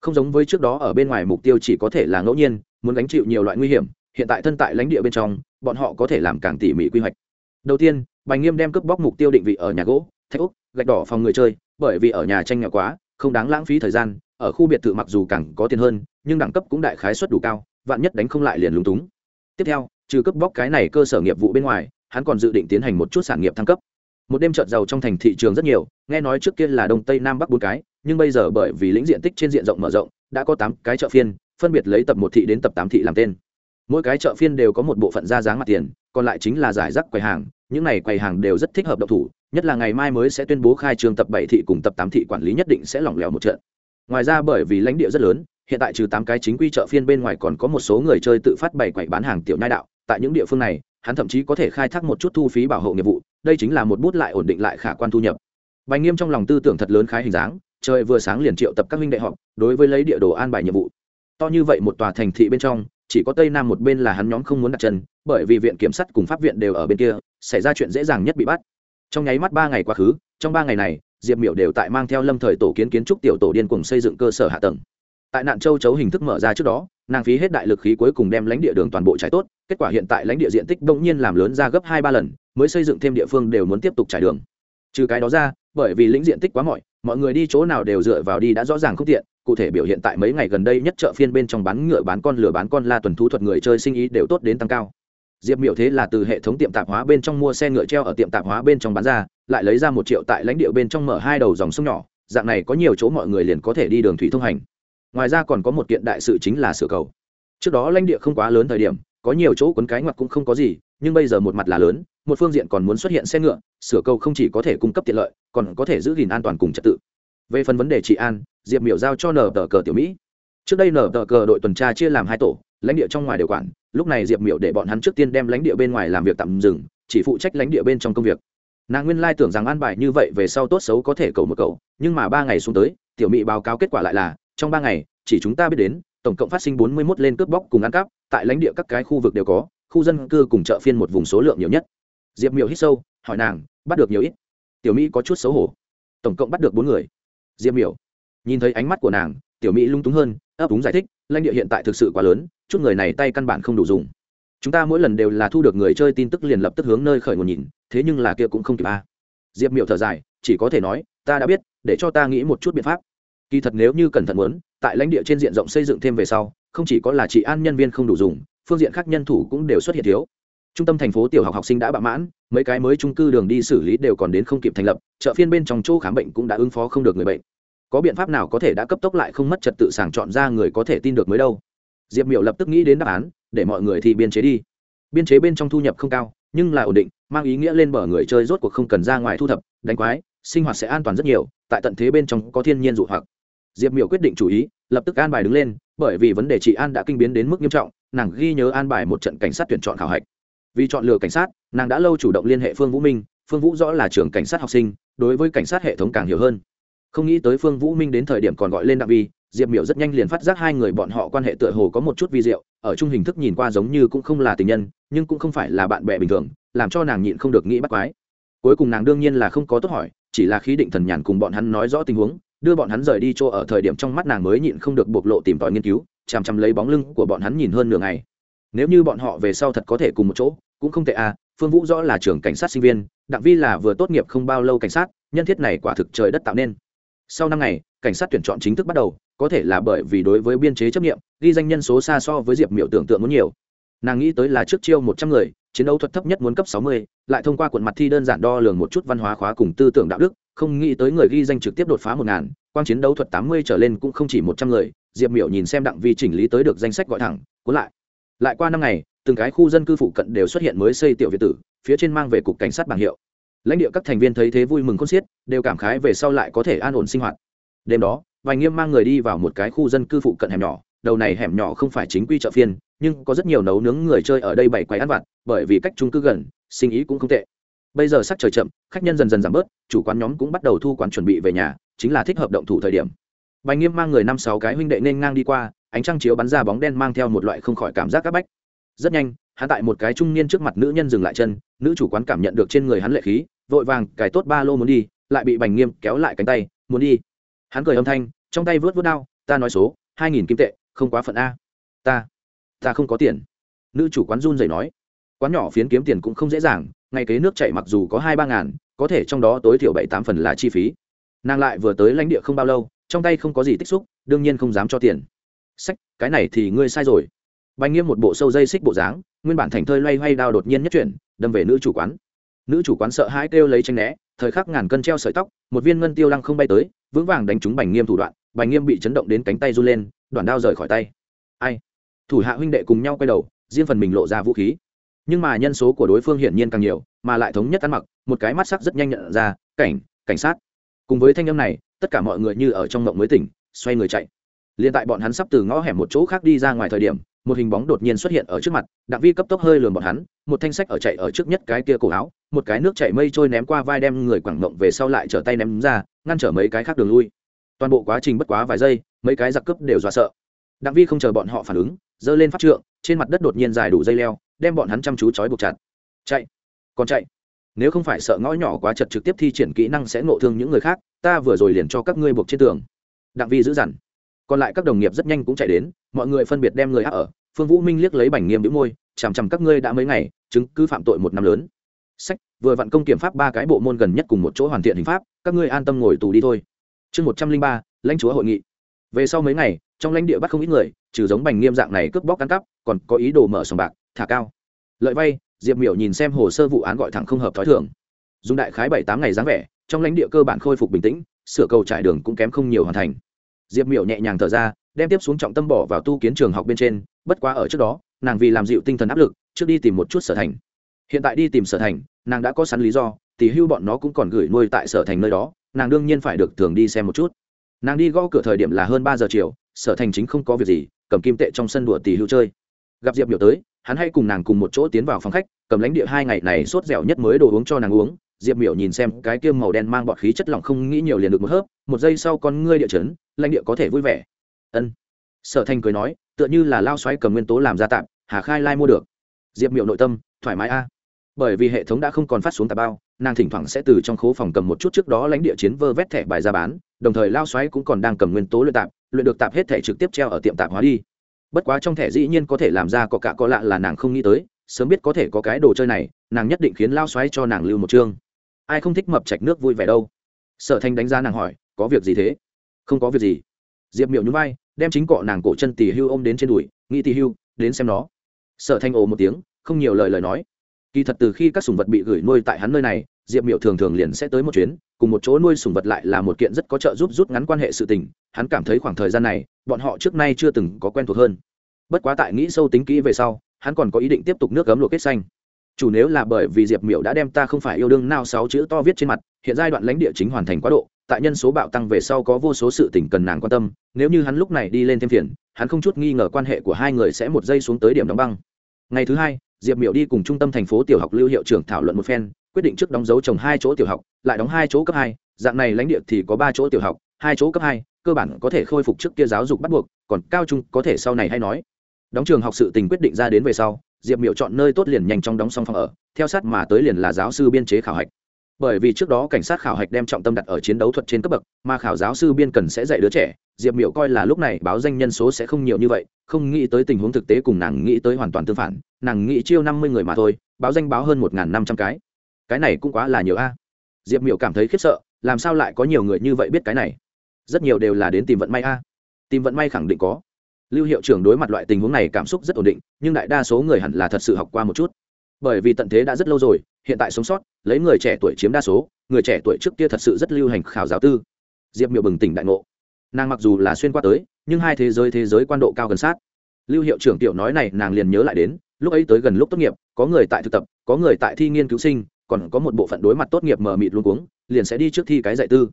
S1: Không giống với trước đó ở bên ngoài mục tiêu chỉ có thể là ngẫu nhiên, muốn gánh chịu nhiều loại nguy hiểm, hiện tại thân tại lãnh địa bên trong, bọn họ có thể làm càng tỉ mỉ quy hoạch. Đầu tiên, bành nghiêm đem cướp bóc mục tiêu định vị ở nhà gỗ, thạch úc, gạch đỏ phòng người chơi, bởi vì ở nhà tranh nghèo quá, không đáng lãng phí thời gian, ở khu biệt thự mặc dù càng có tiền hơn, nhưng đẳng cấp cũng đại khái suất đủ cao vạn nhất đánh không lại liền lúng túng. Tiếp theo, trừ cướp bóc cái này cơ sở nghiệp vụ bên ngoài, hắn còn dự định tiến hành một chút sản nghiệp thăng cấp. Một đêm trợt giàu trong thành thị trường rất nhiều, nghe nói trước kia là đông tây nam bắc bốn cái, nhưng bây giờ bởi vì lĩnh diện tích trên diện rộng mở rộng, đã có tám cái chợ phiên, phân biệt lấy tập một thị đến tập tám thị làm tên. Mỗi cái chợ phiên đều có một bộ phận ra dáng mặt tiền, còn lại chính là giải rác quầy hàng, những này quầy hàng đều rất thích hợp độc thủ, nhất là ngày mai mới sẽ tuyên bố khai trường tập bảy thị cùng tập tám thị quản lý nhất định sẽ lỏng lẻo một trận. Ngoài ra bởi vì lãnh địa rất lớn hiện tại trừ tám cái chính quy chợ phiên bên ngoài còn có một số người chơi tự phát bày quầy bán hàng tiểu nhai đạo. Tại những địa phương này, hắn thậm chí có thể khai thác một chút thu phí bảo hộ nghiệp vụ, đây chính là một bút lại ổn định lại khả quan thu nhập. Bành nghiêm trong lòng tư tưởng thật lớn khái hình dáng, trời vừa sáng liền triệu tập các minh đệ họp, đối với lấy địa đồ an bài nhiệm vụ. To như vậy một tòa thành thị bên trong, chỉ có tây nam một bên là hắn nhóm không muốn đặt chân, bởi vì viện kiểm sát cùng pháp viện đều ở bên kia, xảy ra chuyện dễ dàng nhất bị bắt. Trong nháy mắt ba ngày quá khứ, trong ba ngày này, diệp miểu đều tại mang theo lâm thời tổ kiến kiến trúc tiểu tổ điên cùng xây dựng cơ sở hạ tầng tại nạn châu chấu hình thức mở ra trước đó, nàng phí hết đại lực khí cuối cùng đem lãnh địa đường toàn bộ trải tốt, kết quả hiện tại lãnh địa diện tích đông nhiên làm lớn ra gấp hai ba lần, mới xây dựng thêm địa phương đều muốn tiếp tục trải đường. Trừ cái đó ra, bởi vì lĩnh diện tích quá mọi mọi người đi chỗ nào đều dựa vào đi đã rõ ràng không tiện, cụ thể biểu hiện tại mấy ngày gần đây nhất chợ phiên bên trong bán ngựa bán con lửa bán con la tuần thú thuật người chơi sinh ý đều tốt đến tăng cao. Diệp miểu thế là từ hệ thống tiệm tạp hóa bên trong mua xe ngựa treo ở tiệm tạp hóa bên trong bán ra, lại lấy ra một triệu tại lãnh địa bên trong mở hai đầu dòng sông nhỏ, dạng này có nhiều chỗ mọi người liền có thể đi đường thủy thông hành ngoài ra còn có một kiện đại sự chính là sửa cầu. Trước đó lãnh địa không quá lớn thời điểm, có nhiều chỗ quấn cái ngoặt cũng không có gì, nhưng bây giờ một mặt là lớn, một phương diện còn muốn xuất hiện xe ngựa, sửa cầu không chỉ có thể cung cấp tiện lợi, còn có thể giữ gìn an toàn cùng trật tự. Về phần vấn đề trị an, diệp miểu giao cho nở tờ cờ tiểu mỹ. Trước đây nở tờ cờ đội tuần tra chia làm hai tổ, lãnh địa trong ngoài đều quản, lúc này diệp miểu để bọn hắn trước tiên đem lãnh địa bên ngoài làm việc tạm dừng, chỉ phụ trách lãnh địa bên trong công việc. Nàng nguyên lai tưởng rằng an bài như vậy về sau tốt xấu có thể cầu một cầu, nhưng mà ba ngày xuống tới, tiểu mỹ báo cáo kết quả lại là trong ba ngày, chỉ chúng ta biết đến, tổng cộng phát sinh bốn mươi 41 lên cướp bóc cùng ăn cắp, tại lãnh địa các cái khu vực đều có, khu dân cư cùng chợ phiên một vùng số lượng nhiều nhất. Diệp miểu hít sâu, hỏi nàng, bắt được nhiều ít? Tiểu mỹ có chút xấu hổ. Tổng cộng bắt được bốn người. Diệp miểu nhìn thấy ánh mắt của nàng, tiểu mỹ lung túng hơn, ấp úng giải thích, lãnh địa hiện tại thực sự quá lớn, chút người này tay căn bản không đủ dùng. Chúng ta mỗi lần đều là thu được người chơi tin tức liền lập tức hướng nơi khởi nguồn nhìn, thế nhưng là kia cũng không kịp a. Diệp miểu thở dài, chỉ có thể nói, ta đã biết, để cho ta nghĩ một chút biện pháp kỳ thật nếu như cẩn thận muốn, tại lãnh địa trên diện rộng xây dựng thêm về sau, không chỉ có là trị an nhân viên không đủ dùng, phương diện khác nhân thủ cũng đều xuất hiện thiếu. Trung tâm thành phố tiểu học học sinh đã bạo mãn, mấy cái mới trung cư đường đi xử lý đều còn đến không kịp thành lập, chợ phiên bên trong chỗ khám bệnh cũng đã ứng phó không được người bệnh. Có biện pháp nào có thể đã cấp tốc lại không mất trật tự sàng chọn ra người có thể tin được mới đâu? Diệp miểu lập tức nghĩ đến đáp án, để mọi người thì biên chế đi. Biên chế bên trong thu nhập không cao, nhưng là ổn định, mang ý nghĩa lên bờ người chơi rốt cuộc không cần ra ngoài thu thập, đánh quái, sinh hoạt sẽ an toàn rất nhiều, tại tận thế bên trong có thiên nhiên dụ hoặc diệp miểu quyết định chủ ý, lập tức an bài đứng lên, bởi vì vấn đề chị an đã kinh biến đến mức nghiêm trọng, nàng ghi nhớ an bài một trận cảnh sát tuyển chọn khảo hạch. Vì chọn lựa cảnh sát, nàng đã lâu chủ động liên hệ phương vũ minh, phương vũ rõ là trường cảnh sát học sinh, đối với cảnh sát hệ thống càng hiểu hơn. Không nghĩ tới phương vũ minh đến thời điểm còn gọi lên đặng vi, diệp miểu rất nhanh liền phát giác hai người bọn họ quan hệ tựa hồ có một chút vi diệu, ở chung hình thức nhìn qua giống như cũng không là tình nhân, nhưng cũng không phải là bạn bè bình thường, làm cho nàng nhịn không được nghĩ bắt quái. Cuối cùng nàng đương nhiên là không có tốt hỏi, chỉ là khí định thần nhàn cùng bọn hắn nói rõ tình huống đưa bọn hắn rời đi chỗ ở thời điểm trong mắt nàng mới nhịn không được bộc lộ tìm tòi nghiên cứu, chằm chằm lấy bóng lưng của bọn hắn nhìn hơn nửa ngày. Nếu như bọn họ về sau thật có thể cùng một chỗ, cũng không tệ à phương vũ rõ là trưởng cảnh sát sinh viên, đặng vi là vừa tốt nghiệp không bao lâu cảnh sát, nhân thiết này quả thực trời đất tạo nên. Sau năm ngày, cảnh sát tuyển chọn chính thức bắt đầu, có thể là bởi vì đối với biên chế chấp nghiệm, ghi danh nhân số xa so với diệp miểu tưởng tượng muốn nhiều. Nàng nghĩ tới là trước chiêu một trăm người, chiến đấu thuật thấp nhất muốn cấp sáu mươi, lại thông qua quận mặt thi đơn giản đo lường một chút văn hóa khóa cùng tư tưởng đạo đức không nghĩ tới người ghi danh trực tiếp đột phá một ngàn, quang chiến đấu thuật tám mươi trở lên cũng không chỉ một trăm người, diệp miểu nhìn xem đặng vi chỉnh lý tới được danh sách gọi thẳng, cuốn lại. Lại qua năm ngày, từng cái khu dân cư phụ cận đều xuất hiện mới xây tiểu việt tử, phía trên mang về cục cảnh sát bảng hiệu. Lãnh địa các thành viên thấy thế vui mừng con xiết, đều cảm khái về sau lại có thể an ổn sinh hoạt. Đêm đó, vài nghiêm mang người đi vào một cái khu dân cư phụ cận hẻm nhỏ, đầu này hẻm nhỏ không phải chính quy chợ phiên, nhưng có rất nhiều nấu nướng người chơi ở đây bày quầy ăn vặt, bởi vì cách chung cư gần, sinh ý cũng không tệ bây giờ sắc trời chậm, khách nhân dần dần giảm bớt, chủ quán nhóm cũng bắt đầu thu quán chuẩn bị về nhà, chính là thích hợp động thủ thời điểm. Bành nghiêm mang người năm sáu cái huynh đệ nên ngang đi qua, ánh trăng chiếu bắn ra bóng đen mang theo một loại không khỏi cảm giác áp bách. Rất nhanh, hắn tại một cái trung niên trước mặt nữ nhân dừng lại chân, nữ chủ quán cảm nhận được trên người hắn lệ khí, vội vàng cài tốt ba lô muốn đi, lại bị bành nghiêm kéo lại cánh tay, muốn đi. Hắn cười âm thanh, trong tay vớt vớt đao, ta nói số, hai nghìn kim tệ, không quá phận a. Ta ta không có tiền. Nữ chủ quán run rẩy nói. Quán nhỏ phiến kiếm tiền cũng không dễ dàng ngay kế nước chảy mặc dù có hai ba ngàn, có thể trong đó tối thiểu bảy tám phần là chi phí. Nàng lại vừa tới lãnh địa không bao lâu, trong tay không có gì tích xúc, đương nhiên không dám cho tiền. Sách, cái này thì ngươi sai rồi. Bành nghiêm một bộ sâu dây xích bộ dáng, nguyên bản thành thơi loay hoay đao đột nhiên nhất chuyển, đâm về nữ chủ quán. Nữ chủ quán sợ hãi kêu lấy tranh né, thời khắc ngàn cân treo sợi tóc, một viên ngân tiêu lăng không bay tới, vững vàng đánh trúng bành nghiêm thủ đoạn, bành nghiêm bị chấn động đến cánh tay run lên, đoạn đao rời khỏi tay. Ai? Thủ hạ huynh đệ cùng nhau quay đầu, riêng phần mình lộ ra vũ khí nhưng mà nhân số của đối phương hiển nhiên càng nhiều, mà lại thống nhất ăn mặc, một cái mắt sắc rất nhanh nhận ra, cảnh cảnh sát. Cùng với thanh âm này, tất cả mọi người như ở trong ngộng mới tỉnh, xoay người chạy. Liền tại bọn hắn sắp từ ngõ hẻm một chỗ khác đi ra ngoài thời điểm, một hình bóng đột nhiên xuất hiện ở trước mặt, đặng vi cấp tốc hơi lườm bọn hắn, một thanh sách ở chạy ở trước nhất cái kia cổ áo, một cái nước chảy mây trôi ném qua vai đem người quẳng ngộng về sau lại trở tay ném ra, ngăn trở mấy cái khác đường lui. Toàn bộ quá trình bất quá vài giây, mấy cái giặc cướp đều dọa sợ. Đặng vi không chờ bọn họ phản ứng, giơ lên phát trượng, trên mặt đất đột nhiên dài đủ dây leo đem bọn hắn chăm chú trói buộc chặt. Chạy, còn chạy. Nếu không phải sợ ngõ nhỏ quá chật trực tiếp thi triển kỹ năng sẽ ngộ thương những người khác, ta vừa rồi liền cho các ngươi buộc trên tường. Đặng vi giữ dằn. Còn lại các đồng nghiệp rất nhanh cũng chạy đến, mọi người phân biệt đem người áp ở. Phương vũ minh liếc lấy bảnh nghiêm đĩu môi, chằm chằm các ngươi đã mấy ngày, chứng cứ phạm tội một năm lớn. Sách, vừa vặn công kiểm pháp ba cái bộ môn gần nhất cùng một chỗ hoàn thiện hình pháp, các ngươi an tâm ngồi tù đi thôi. Chương một trăm linh ba, lãnh chúa hội nghị. Về sau mấy ngày, trong lãnh địa bắt không ít người, trừ giống bành nghiêm dạng này cướp bóc ăn cắp, còn có ý đồ mở sòng bạc thả cao. Lợi vay, diệp miểu nhìn xem hồ sơ vụ án gọi thẳng không hợp t h ó i thưởng dùng đại khái bảy tám ngày dáng vẻ, trong lãnh địa cơ bản khôi phục bình tĩnh, sửa cầu trải đường cũng kém không nhiều hoàn thành. Diệp miểu nhẹ nhàng thở ra, đem tiếp xuống trọng tâm bỏ vào tu kiến trường học bên trên, bất quá ở trước đó, nàng vì làm dịu tinh thần áp lực, trước đi tìm một chút sở thành. Hiện tại đi tìm sở thành, nàng đã có sẵn lý do thì hưu bọn nó cũng còn gửi nuôi tại sở thành nơi đó, nàng đương nhiên phải được thường đi xem một chút. Nàng đi gõ cửa thời điểm là hơn ba giờ chiều, sở thành chính không có việc gì, cầm kim tệ trong sân đùa tỷ hưu chơi. Gặp diệp biểu tới hắn hay cùng nàng cùng một chỗ tiến vào phòng khách, cầm lãnh địa hai ngày này sốt dẻo nhất mới đồ uống cho nàng uống. Diệp miểu nhìn xem cái kiêm màu đen mang bọt khí chất lỏng không nghĩ nhiều liền được một hớp, một giây sau con ngươi địa chấn, lãnh địa có thể vui vẻ. Ân. Sở Thanh cười nói, tựa như là lao xoáy cầm nguyên tố làm ra tạm, hà khai lai mua được. Diệp miểu nội tâm, thoải mái a. Bởi vì hệ thống đã không còn phát xuống tà bao, nàng thỉnh thoảng sẽ từ trong khố phòng cầm một chút trước đó lãnh địa chiến vơ vét thẻ bài ra bán, đồng thời lao xoáy cũng còn đang cầm nguyên tố luyện tạp, luyện được tạp hết thẻ trực tiếp treo ở tiệm tạp hóa đi bất quá trong thẻ dĩ nhiên có thể làm ra có cả có lạ là nàng không nghĩ tới, sớm biết có thể có cái đồ chơi này, nàng nhất định khiến lao xoáy cho nàng lưu một chương. Ai không thích mập chạch nước vui vẻ đâu? Sở thanh đánh giá nàng hỏi, có việc gì thế? Không có việc gì. Diệp miệu nhún vai, đem chính cọ nàng cổ chân tỉ hưu ôm đến trên đùi, nghĩ tỉ hưu, đến xem nó. Sở thanh ồ một tiếng, không nhiều lời lời nói kỳ thật từ khi các sùng vật bị gửi nuôi tại hắn nơi này, diệp miệu thường thường liền sẽ tới một chuyến, cùng một chỗ nuôi sùng vật lại là một kiện rất có trợ giúp rút ngắn quan hệ sự tình. Hắn cảm thấy khoảng thời gian này, bọn họ trước nay chưa từng có quen thuộc hơn. Bất quá tại nghĩ sâu tính kỹ về sau, hắn còn có ý định tiếp tục nước cấm luộc kết xanh. Chủ nếu là bởi vì diệp miểu đã đem ta không phải yêu đương nào sáu chữ to viết trên mặt, hiện giai đoạn lãnh địa chính hoàn thành quá độ, tại nhân số bạo tăng về sau có vô số sự tình cần nàng quan tâm, nếu như hắn lúc này đi lên thêm phiền, hắn không chút nghi ngờ quan hệ của hai người sẽ một giây xuống tới điểm đóng băng. Ngày thứ hai diệp miểu đi cùng trung tâm thành phố tiểu học lưu hiệu trưởng thảo luận một phen, quyết định trước đóng dấu trồng hai chỗ tiểu học, lại đóng hai chỗ cấp hai, dạng này lãnh địa thì có ba chỗ tiểu học, hai chỗ cấp hai, cơ bản có thể khôi phục trước kia giáo dục bắt buộc, còn cao trung có thể sau này hay nói. Đóng trường học sự tình quyết định ra đến về sau, diệp miểu chọn nơi tốt liền nhanh chóng đóng xong phòng ở, theo sát mà tới liền là giáo sư biên chế khảo hạch. Bởi vì trước đó cảnh sát khảo hạch đem trọng tâm đặt ở chiến đấu thuật trên cấp bậc, mà khảo giáo sư biên cần sẽ dạy đứa trẻ diệp miểu coi là lúc này báo danh nhân số sẽ không nhiều như vậy, không nghĩ tới tình huống thực tế cùng nàng nghĩ tới hoàn toàn tương phản, nàng nghĩ chiêu năm mươi người mà thôi, báo danh báo hơn một năm trăm cái. Cái này cũng quá là nhiều a. Diệp miểu cảm thấy khiếp sợ, làm sao lại có nhiều người như vậy biết cái này? Rất nhiều đều là đến tìm vận may a. Tìm vận may khẳng định có. Lưu hiệu trưởng đối mặt loại tình huống này cảm xúc rất ổn định, nhưng đại đa số người hẳn là thật sự học qua một chút. Bởi vì tận thế đã rất lâu rồi, hiện tại sống sót, lấy người trẻ tuổi chiếm đa số, người trẻ tuổi trước kia thật sự rất lưu hành khảo giáo tư. Diệp miệu bừng tỉnh đại ngộ nàng mặc dù là xuyên qua tới, nhưng hai thế giới thế giới quan độ cao gần sát. Lưu hiệu trưởng tiểu nói này, nàng liền nhớ lại đến, lúc ấy tới gần lúc tốt nghiệp, có người tại thực tập, có người tại thi nghiên cứu sinh, còn có một bộ phận đối mặt tốt nghiệp mờ mịt luôn cuống, liền sẽ đi trước thi cái dạy tư.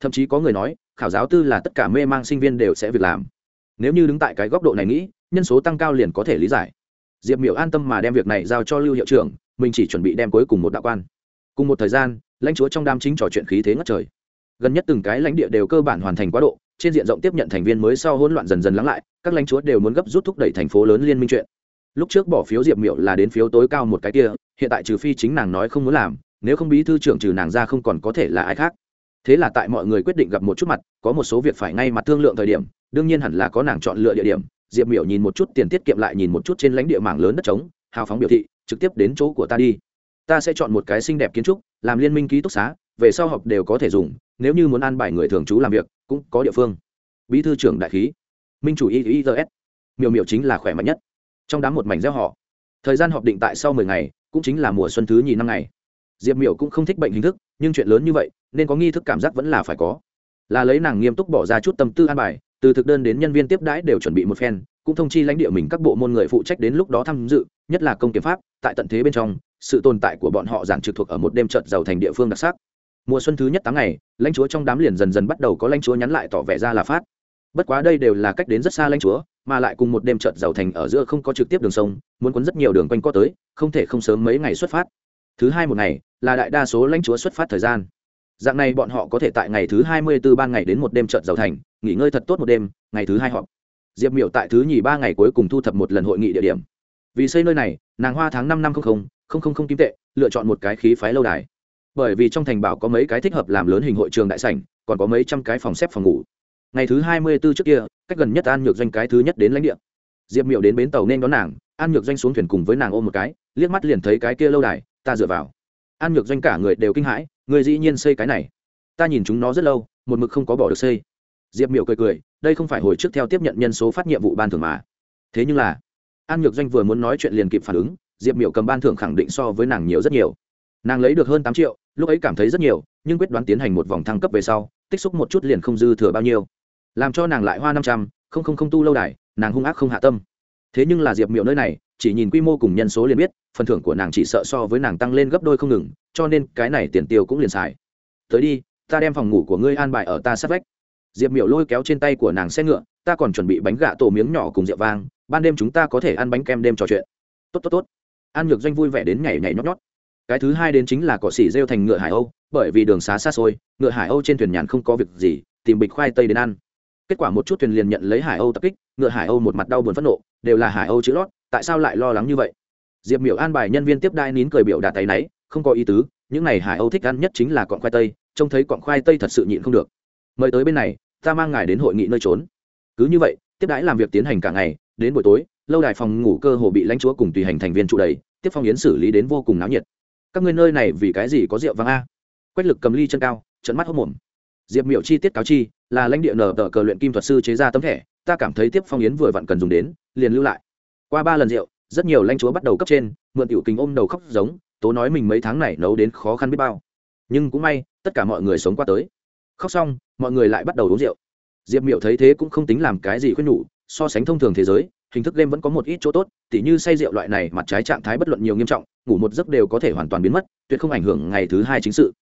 S1: Thậm chí có người nói, khảo giáo tư là tất cả mê mang sinh viên đều sẽ việc làm. Nếu như đứng tại cái góc độ này nghĩ, nhân số tăng cao liền có thể lý giải. Diệp miểu an tâm mà đem việc này giao cho lưu hiệu trưởng, mình chỉ chuẩn bị đem cuối cùng một đạo quan. Cùng một thời gian, lãnh chúa trong đam chính trò chuyện khí thế ngất trời. Gần nhất từng cái lãnh địa đều cơ bản hoàn thành quá độ trên diện rộng tiếp nhận thành viên mới sau hỗn loạn dần dần lắng lại, các lãnh chúa đều muốn gấp rút thúc đẩy thành phố lớn liên minh chuyện. Lúc trước bỏ phiếu diệp miểu là đến phiếu tối cao một cái kia, hiện tại trừ phi chính nàng nói không muốn làm, nếu không bí thư trưởng trừ nàng ra không còn có thể là ai khác. Thế là tại mọi người quyết định gặp một chút mặt, có một số việc phải ngay mặt thương lượng thời điểm, đương nhiên hẳn là có nàng chọn lựa địa điểm. Diệp miểu nhìn một chút tiền tiết kiệm lại nhìn một chút trên lãnh địa mảng lớn đất trống, hào phóng biểu thị, trực tiếp đến chỗ của ta đi. Ta sẽ chọn một cái xinh đẹp kiến trúc, làm liên minh ký túc xá, về sau họp đều có thể dùng, nếu như muốn an bài người thường trú làm việc cũng có địa phương. Bí thư trưởng đại khí, minh chủ y iis miều miều chính là khỏe mạnh nhất. Trong đám một mảnh gieo họ. Thời gian họp định tại sau mười ngày, cũng chính là mùa xuân thứ nhì năm ngày. Diệp miểu cũng không thích bệnh hình thức, nhưng chuyện lớn như vậy, nên có nghi thức cảm giác vẫn là phải có. Là lấy nàng nghiêm túc bỏ ra chút tâm tư an bài, từ thực đơn đến nhân viên tiếp đãi đều chuẩn bị một phen, cũng thông chi lãnh địa mình các bộ môn người phụ trách đến lúc đó tham dự, nhất là công kiểm pháp, tại tận thế bên trong, sự tồn tại của bọn họ giản trực thuộc ở một đêm trận giàu thành địa phương đặc sắc mùa xuân thứ nhất tám ngày, lãnh chúa trong đám liền dần dần bắt đầu có lãnh chúa nhắn lại tỏ vẻ ra là phát. Bất quá đây đều là cách đến rất xa lãnh chúa, mà lại cùng một đêm trợt giàu thành ở giữa không có trực tiếp đường sông, muốn quấn rất nhiều đường quanh co tới, không thể không sớm mấy ngày xuất phát. Thứ hai một ngày, là đại đa số lãnh chúa xuất phát thời gian. Dạng này bọn họ có thể tại ngày thứ hai mươi 24 ban ngày đến một đêm trợt giàu thành, nghỉ ngơi thật tốt một đêm, ngày thứ hai họp. Diệp miểu tại thứ nhì ba ngày cuối cùng thu thập một lần hội nghị địa điểm. Vì xây nơi này, nàng hoa tháng năm năm không không không không kim tệ, lựa chọn một cái khí phái lâu đài bởi vì trong thành bảo có mấy cái thích hợp làm lớn hình hội trường đại sảnh, còn có mấy trăm cái phòng xếp phòng ngủ. Ngày thứ hai mươi 24 trước kia, cách gần nhất an nhược doanh cái thứ nhất đến lãnh địa. Diệp miểu đến bến tàu nên đón nàng, an nhược doanh xuống thuyền cùng với nàng ôm một cái, liếc mắt liền thấy cái kia lâu đài, ta dựa vào. An nhược doanh cả người đều kinh hãi, người dĩ nhiên xây cái này. Ta nhìn chúng nó rất lâu, một mực không có bỏ được xây. Diệp miểu cười cười, đây không phải hồi trước theo tiếp nhận nhân số phát nhiệm vụ ban thưởng mà. Thế nhưng là, an nhược doanh vừa muốn nói chuyện liền kịp phản ứng, diệp miểu cầm ban thưởng khẳng định so với nàng nhiều rất nhiều. Nàng lấy được hơn tám triệu lúc ấy cảm thấy rất nhiều, nhưng quyết đoán tiến hành một vòng thăng cấp về sau, tích xúc một chút liền không dư thừa bao nhiêu. Làm cho nàng lại hoa năm trăm, không không không tu lâu đài, nàng hung ác không hạ tâm. Thế nhưng là diệp Miệu nơi này, chỉ nhìn quy mô cùng nhân số liền biết, phần thưởng của nàng chỉ sợ so với nàng tăng lên gấp đôi không ngừng, cho nên cái này tiền tiêu cũng liền xài. Tới đi, ta đem phòng ngủ của ngươi an bài ở ta sát vách. Diệp miểu lôi kéo trên tay của nàng xe ngựa, ta còn chuẩn bị bánh gạ tổ miếng nhỏ cùng rượu vang, ban đêm chúng ta có thể ăn bánh kem đêm trò chuyện. Tốt tốt tốt. An nhược doanh vui vẻ đến nhảy nhảy nhót nhót cái thứ hai đến chính là cỏ xỉ rêu thành ngựa hải âu, bởi vì đường xá xa xôi, ngựa hải âu trên thuyền nhàn không có việc gì, tìm bịch khoai tây đến ăn. Kết quả một chút thuyền liền nhận lấy hải âu tập kích, ngựa hải âu một mặt đau buồn phẫn nộ, đều là hải âu chữ lót, tại sao lại lo lắng như vậy? Diệp miểu an bài nhân viên tiếp đai nín cười biểu đạt tay náy, không có ý tứ, những n à y hải âu thích ăn nhất chính là cọn khoai tây, trông thấy cọn khoai tây thật sự nhịn không được. Mời tới bên này, ta mang ngài đến hội nghị nơi trốn. Cứ như vậy, tiếp đãi làm việc tiến hành cả ngày, đến buổi tối, lâu đài phòng ngủ cơ hồ bị lãnh chúa cùng tùy hành thành viên trụ đầy, tiếp phong yến xử lý đến vô cùng náo nhiệt các ngươi nơi này vì cái gì có rượu vang a? Quách lực cầm ly chân cao trận mắt hốc mồm diệp miệu chi tiết cáo chi, là lãnh địa nở tờ cờ luyện kim thuật sư chế ra tấm thẻ, ta cảm thấy tiếp phong yến vừa vặn cần dùng đến, liền lưu lại. Qua ba lần rượu, rất nhiều lãnh chúa bắt đầu cấp trên, mượn tiểu kính ôm đầu khóc giống, tố nói mình mấy tháng này nấu đến khó khăn biết bao. Nhưng cũng may, tất cả mọi người sống qua tới. Khóc xong, mọi người lại bắt đầu uống rượu. Diệp miểu thấy thế cũng không tính làm cái gì khuyên nhủ, so sánh thông thường thế giới hình thức game vẫn có một ít chỗ tốt, tỉ như say rượu loại này, mặt trái trạng thái bất luận nhiều nghiêm trọng, ngủ một giấc đều có thể hoàn toàn biến mất, tuyệt không ảnh hưởng ngày thứ hai chính sự.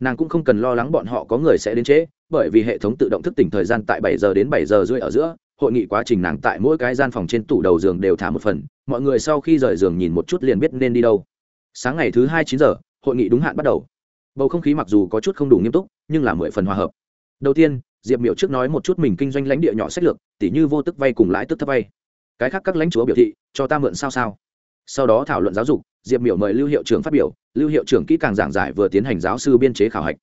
S1: Nàng cũng không cần lo lắng bọn họ có người sẽ đến trễ, bởi vì hệ thống tự động thức tỉnh thời gian tại bảy giờ đến bảy giờ rưỡi ở giữa, hội nghị quá trình nàng tại mỗi cái gian phòng trên tủ đầu giường đều thả một phần, mọi người sau khi rời giường nhìn một chút liền biết nên đi đâu. Sáng ngày thứ hai chín giờ, hội nghị đúng hạn bắt đầu. Bầu không khí mặc dù có chút không đủ nghiêm túc, nhưng là mười phần hòa hợp. Đầu tiên, diệp miểu trước nói một chút mình kinh doanh lãnh địa nhỏ sách lược, tỉ như vô tức vay cùng lãi tức thấp vay cái khác các lãnh chúa biểu thị, cho ta mượn sao sao. Sau đó thảo luận giáo dục, diệp miểu mời lưu hiệu trưởng phát biểu, lưu hiệu trưởng kỹ càng giảng giải vừa tiến hành giáo sư biên chế khảo hạch.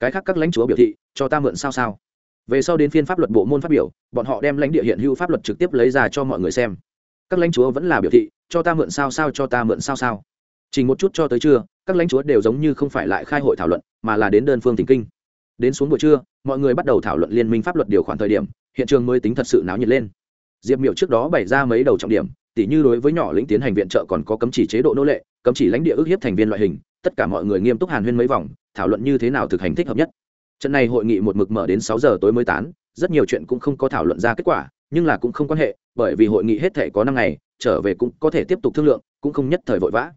S1: Cái khác các lãnh chúa biểu thị, cho ta mượn sao sao. Về sau đến phiên pháp luật bộ môn phát biểu, bọn họ đem lãnh địa hiện hữu pháp luật trực tiếp lấy ra cho mọi người xem. Các lãnh chúa vẫn là biểu thị, cho ta mượn sao sao cho ta mượn sao sao. Chỉ một chút cho tới trưa, các lãnh chúa đều giống như không phải lại khai hội thảo luận, mà là đến đơn phương thỉnh kinh. Đến xuống buổi trưa, mọi người bắt đầu thảo luận liên minh pháp luật điều khoản thời điểm, hiện trường mới tính thật sự náo nhiệt lên diệp miểu trước đó bày ra mấy đầu trọng điểm, tỉ như đối với nhỏ lĩnh tiến hành viện trợ còn có cấm chỉ chế độ nô lệ, cấm chỉ lãnh địa ước hiếp thành viên loại hình, tất cả mọi người nghiêm túc hàn huyên mấy vòng, thảo luận như thế nào thực hành thích hợp nhất. Trận này hội nghị một mực mở đến sáu giờ tối mới tán, rất nhiều chuyện cũng không có thảo luận ra kết quả, nhưng là cũng không quan hệ, bởi vì hội nghị hết thể có năm ngày, trở về cũng có thể tiếp tục thương lượng, cũng không nhất thời vội vã.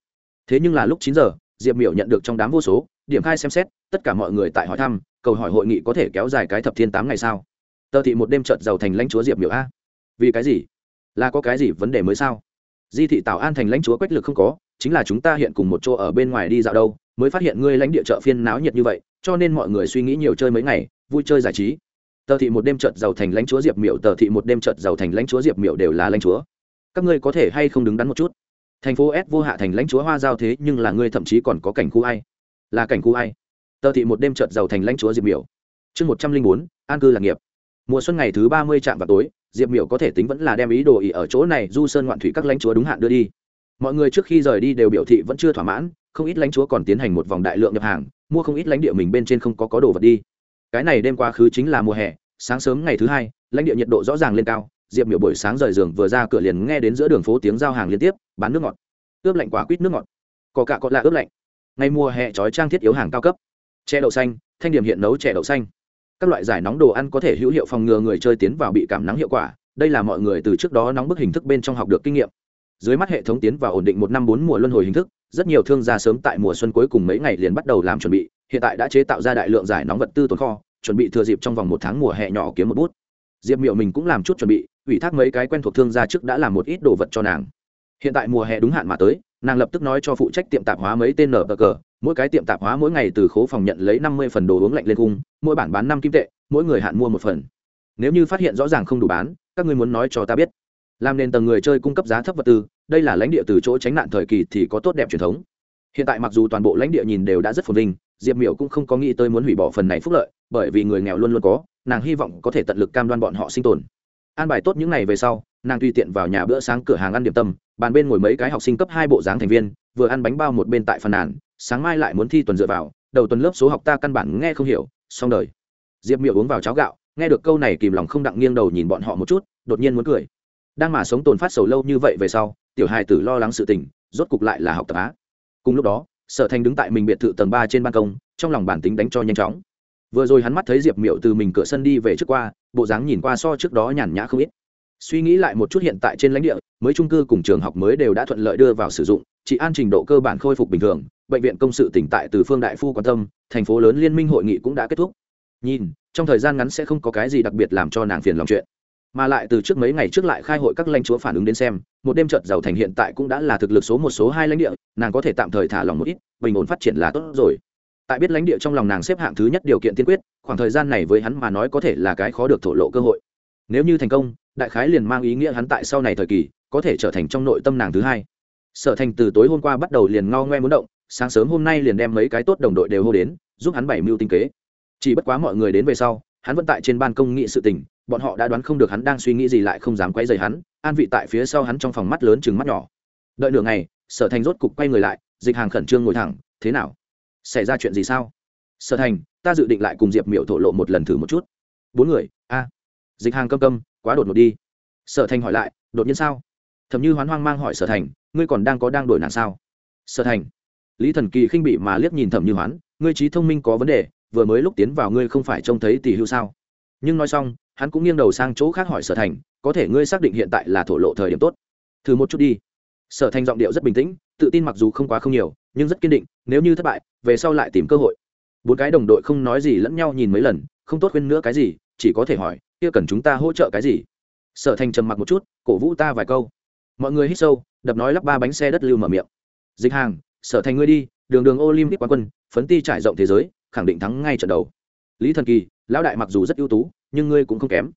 S1: Thế nhưng là lúc chín giờ, diệp miểu nhận được trong đám vô số, điểm khai xem xét, tất cả mọi người tại hỏi thăm, cầu hỏi hội nghị có thể kéo dài cái thập thiên tám ngày sao? Tờ thị một đêm trợt giàu thành lãnh chúa diệp miểu a vì cái gì? Là có cái gì vấn đề mới sao? Di thị tảo an thành lãnh chúa quách lực không có, chính là chúng ta hiện cùng một chỗ ở bên ngoài đi dạo đâu, mới phát hiện ngươi lãnh địa chợ phiên náo nhiệt như vậy, cho nên mọi người suy nghĩ nhiều chơi mấy ngày, vui chơi giải trí. Tờ thị một đêm trợt giàu thành lãnh chúa diệp miểu, tờ thị một đêm trợt giàu thành lãnh chúa diệp miểu đều là lãnh chúa. Các ngươi có thể hay không đứng đắn một chút? Thành phố s vô hạ thành lãnh chúa hoa giao thế, nhưng là ngươi thậm chí còn có cảnh khu ai? Là cảnh khu ai? Tờ thị một đêm trợt giàu thành lãnh chúa diệp miểu. Chương một trăm linh bốn, an cư lạc nghiệp. Mùa xuân ngày thứ ba mươi trạm vào tối diệp miểu có thể tính vẫn là đem ý đồ ý ở chỗ này du sơn ngoạn thủy các lãnh chúa đúng hạn đưa đi. Mọi người trước khi rời đi đều biểu thị vẫn chưa thỏa mãn, không ít lãnh chúa còn tiến hành một vòng đại lượng nhập hàng, mua không ít lãnh địa mình bên trên không có có đồ vật đi. Cái này đêm quá khứ chính là mùa hè, sáng sớm ngày thứ hai, lãnh địa nhiệt độ rõ ràng lên cao, diệp miểu buổi sáng rời giường vừa ra cửa liền nghe đến giữa đường phố tiếng giao hàng liên tiếp, bán nước ngọt. Ướp lạnh quả quýt nước ngọt. Có cả cọt lạ ướp lạnh. Ngày mùa hè trói trang thiết yếu hàng cao cấp. Chè đậu xanh, thanh điểm hiện nấu chè đậu xanh các loại giải nóng đồ ăn có thể hữu hiệu phòng ngừa người chơi tiến vào bị cảm nắng hiệu quả, đây là mọi người từ trước đó nóng bức hình thức bên trong học được kinh nghiệm. Dưới mắt hệ thống tiến vào ổn định một năm bốn mùa luân hồi hình thức, rất nhiều thương gia sớm tại mùa xuân cuối cùng mấy ngày liền bắt đầu làm chuẩn bị, hiện tại đã chế tạo ra đại lượng giải nóng vật tư tồn kho, chuẩn bị thừa dịp trong vòng một tháng mùa hè nhỏ kiếm một bút. Diệp miệu mình cũng làm chút chuẩn bị, ủy thác mấy cái quen thuộc thương gia trước đã làm một ít đồ vật cho nàng. Hiện tại mùa hè đúng hạn mà tới, nàng lập tức nói cho phụ trách tiệm tạp hóa mấy tên nở cờ mỗi cái tiệm tạp hóa mỗi ngày từ khố phòng nhận lấy năm mươi phần đồ uống lạnh lên cung, mỗi bản bán năm kim tệ, mỗi người hạn mua một phần. Nếu như phát hiện rõ ràng không đủ bán, các ngươi muốn nói cho ta biết. Làm nền tầng người chơi cung cấp giá thấp vật tư, đây là lãnh địa từ chỗ tránh nạn thời kỳ thì có tốt đẹp truyền thống. Hiện tại mặc dù toàn bộ lãnh địa nhìn đều đã rất phồn vinh, diệp miểu cũng không có nghĩ tới muốn hủy bỏ phần này phúc lợi, bởi vì người nghèo luôn luôn có, nàng hy vọng có thể tận lực cam đoan bọn họ sinh tồn. An bài tốt những ngày về sau, nàng tùy tiện vào nhà bữa sáng cửa hàng ăn điểm tâm, bàn bên ngồi mấy cái học sinh cấp hai bộ dáng thành viên vừa ăn bánh bao một bên tại phần nàn, sáng mai lại muốn thi tuần dựa vào, đầu tuần lớp số học ta căn bản nghe không hiểu, xong đời. Diệp miệng uống vào cháo gạo, nghe được câu này kìm lòng không đặng nghiêng đầu nhìn bọn họ một chút, đột nhiên muốn cười. Đang mà sống tồn phát sầu lâu như vậy về sau, tiểu hài tử lo lắng sự tình, rốt cục lại là học tập á. Cùng lúc đó, sở thành đứng tại mình biệt thự tầng ba trên ban công, trong lòng bản tính đánh cho nhanh chóng. Vừa rồi hắn mắt thấy diệp miệu từ mình cửa sân đi về trước qua, bộ dáng nhìn qua so trước đó nhàn nhã không ít. Suy nghĩ lại một chút hiện tại trên lãnh địa, mới trung cư cùng trường học mới đều đã thuận lợi đưa vào sử dụng Chị an trình độ cơ bản khôi phục bình thường, bệnh viện công sự tỉnh tại từ phương đại phu quan tâm, thành phố lớn liên minh hội nghị cũng đã kết thúc. Nhìn, trong thời gian ngắn sẽ không có cái gì đặc biệt làm cho nàng phiền lòng chuyện. Mà lại từ trước mấy ngày trước lại khai hội các lãnh chúa phản ứng đến xem, một đêm trợt giàu thành hiện tại cũng đã là thực lực số một, số hai lãnh địa, nàng có thể tạm thời thả lòng một ít, bình ổn phát triển là tốt rồi. Tại biết lãnh địa trong lòng nàng xếp hạng thứ nhất điều kiện tiên quyết, khoảng thời gian này với hắn mà nói có thể là cái khó được thổ lộ cơ hội. Nếu như thành công, đại khái liền mang ý nghĩa hắn tại sau này thời kỳ, có thể trở thành trong nội tâm nàng thứ hai sở thành từ tối hôm qua bắt đầu liền ngao ngoe muốn động, sáng sớm hôm nay liền đem mấy cái tốt đồng đội đều hô đến, giúp hắn bảy mưu tinh kế. Chỉ bất quá mọi người đến về sau, hắn vẫn tại trên ban công nghị sự tình, bọn họ đã đoán không được hắn đang suy nghĩ gì lại không dám quay dày hắn, an vị tại phía sau hắn trong phòng mắt lớn chừng mắt nhỏ. Đợi nửa ngày, sở thành rốt cục quay người lại, dịch hàng khẩn trương ngồi thẳng, thế nào? Xảy ra chuyện gì sao? Sở thành, ta dự định lại cùng diệp miệu thổ lộ một lần thử một chút. Bốn người? A. Dịch hàng câm câm, quá đột một đi. Sở thành hỏi lại, đột nhiên sao? Thầm như hoán hoang mang hỏi sở thành ngươi còn đang có đang đổi nàng sao? Sở thành, lý thần kỳ khinh bị mà liếc nhìn thẩm như hoán, ngươi trí thông minh có vấn đề, vừa mới lúc tiến vào ngươi không phải trông thấy tỷ hưu sao? Nhưng nói xong, hắn cũng nghiêng đầu sang chỗ khác hỏi sở thành, có thể ngươi xác định hiện tại là thổ lộ thời điểm tốt? Thử một chút đi. Sở thành giọng điệu rất bình tĩnh, tự tin mặc dù không quá không nhiều, nhưng rất kiên định, nếu như thất bại, về sau lại tìm cơ hội. Bốn cái đồng đội không nói gì lẫn nhau nhìn mấy lần, không tốt khuyên nữa cái gì, chỉ có thể hỏi, kia cần chúng ta hỗ trợ cái gì? Sở thành trầm mặc một chút, cổ vũ ta vài câu. Mọi người hít sâu đập nói lắp ba bánh xe đất lưu mở miệng. Dịch hàng, sở thành ngươi đi, đường đường olympic quán quân, phấn ti trải rộng thế giới, khẳng định thắng ngay trận đầu. Lý thần kỳ, lão đại mặc dù rất ưu tú, nhưng ngươi cũng không kém.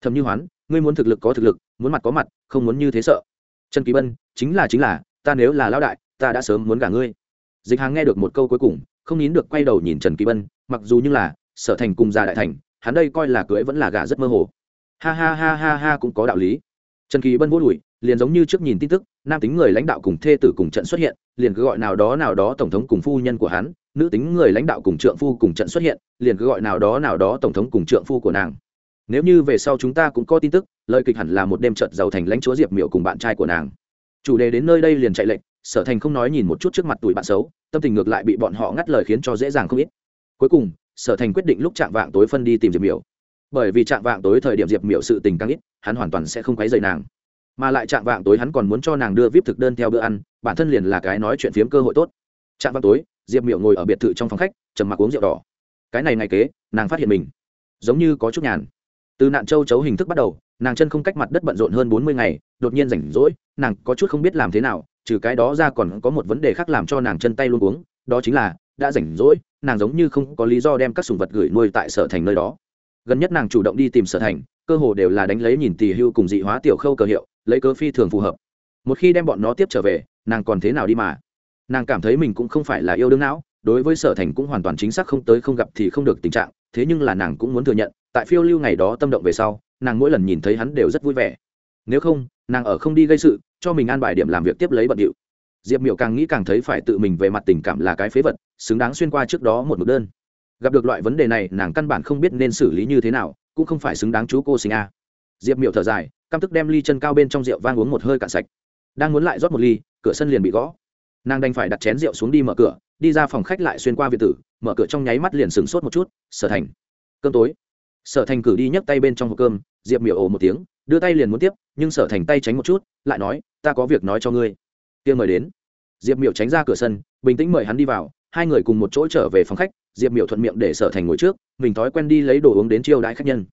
S1: Thầm như hoán, ngươi muốn thực lực có thực lực, muốn mặt có mặt, không muốn như thế sợ. Trần kỳ bân, chính là chính là, ta nếu là lão đại, ta đã sớm muốn gả ngươi. Dịch hàng nghe được một câu cuối cùng, không nín được quay đầu nhìn trần kỳ bân, mặc dù như là, sở thành cùng già đại thành, hắn đây coi là cưới vẫn là gả rất mơ hồ. Ha ha ha ha ha cũng có đạo lý. Trần kỳ bân vô đùi liền giống như trước nhìn tin tức, nam tính người lãnh đạo cùng thê tử cùng trận xuất hiện, liền cứ gọi nào đó nào đó tổng thống cùng phu nhân của hắn, nữ tính người lãnh đạo cùng trượng phu cùng trận xuất hiện, liền cứ gọi nào đó nào đó tổng thống cùng trượng phu của nàng. Nếu như về sau chúng ta cũng có tin tức, lời kịch hẳn là một đêm trận giàu thành lãnh chúa diệp miệu cùng bạn trai của nàng. Chủ đề đến nơi đây liền chạy lệnh, sở thành không nói nhìn một chút trước mặt tuổi bạn xấu, tâm tình ngược lại bị bọn họ ngắt lời khiến cho dễ dàng không ít. Cuối cùng, sở thành quyết định lúc chạm vạng tối phân đi tìm diệp miểu. Bởi vì chạm vạng tối thời điểm diệp miểu sự tình càng ít, hắn hoàn toàn sẽ không quấy dày nàng mà lại chạm vạng tối hắn còn muốn cho nàng đưa vip thực đơn theo bữa ăn, bản thân liền là cái nói chuyện phiếm cơ hội tốt. Chạm vạng tối, diệp miểu ngồi ở biệt thự trong phòng khách, trầm mặc uống rượu đỏ. Cái này ngày kế, nàng phát hiện mình. Giống như có chút nhàn. Từ nạn châu chấu hình thức bắt đầu, nàng chân không cách mặt đất bận rộn hơn bốn mươi ngày, đột nhiên rảnh rỗi, nàng có chút không biết làm thế nào, trừ cái đó ra còn có một vấn đề khác làm cho nàng chân tay luôn uống, đó chính là, đã rảnh rỗi, nàng giống như không có lý do đem các sùng vật gửi nuôi tại sở thành nơi đó. Gần nhất nàng chủ động đi tìm sở thành, cơ hồ đều là đánh lấy nhìn tì hưu cùng dị hóa tiểu khâu cờ hiệu lấy cớ phi thường phù hợp. Một khi đem bọn nó tiếp trở về, nàng còn thế nào đi mà? Nàng cảm thấy mình cũng không phải là yêu đương não, đối với sở thành cũng hoàn toàn chính xác không tới không gặp thì không được tình trạng, thế nhưng là nàng cũng muốn thừa nhận, tại phiêu lưu ngày đó tâm động về sau, nàng mỗi lần nhìn thấy hắn đều rất vui vẻ. Nếu không, nàng ở không đi gây sự, cho mình an bài điểm làm việc tiếp lấy bận điệu. Diệp miểu càng nghĩ càng thấy phải tự mình về mặt tình cảm là cái phế vật, xứng đáng xuyên qua trước đó một mực đơn. Gặp được loại vấn đề này, nàng căn bản không biết nên xử lý như thế nào, cũng không phải xứng đáng chú cô sinh a diệp miểu thở dài, căm tức đem ly chân cao bên trong rượu vang uống một hơi cạn sạch. Đang muốn lại rót một ly, cửa sân liền bị gõ. Nàng đành phải đặt chén rượu xuống đi mở cửa, đi ra phòng khách lại xuyên qua việt tử, mở cửa trong nháy mắt liền sửng sốt một chút, sở thành. Cơm tối. Sở thành cử đi nhấc tay bên trong hộp cơm, diệp miểu ồ một tiếng, đưa tay liền muốn tiếp, nhưng sở thành tay tránh một chút, lại nói, ta có việc nói cho ngươi. Kia mời đến. Diệp miểu tránh ra cửa sân, bình tĩnh mời hắn đi vào, hai người cùng một chỗ trở về phòng khách, diệp miểu thuận miệng để sở thành ngồi trước, mình thói quen đi lấy đồ uống đến chiêu đãi khách nhân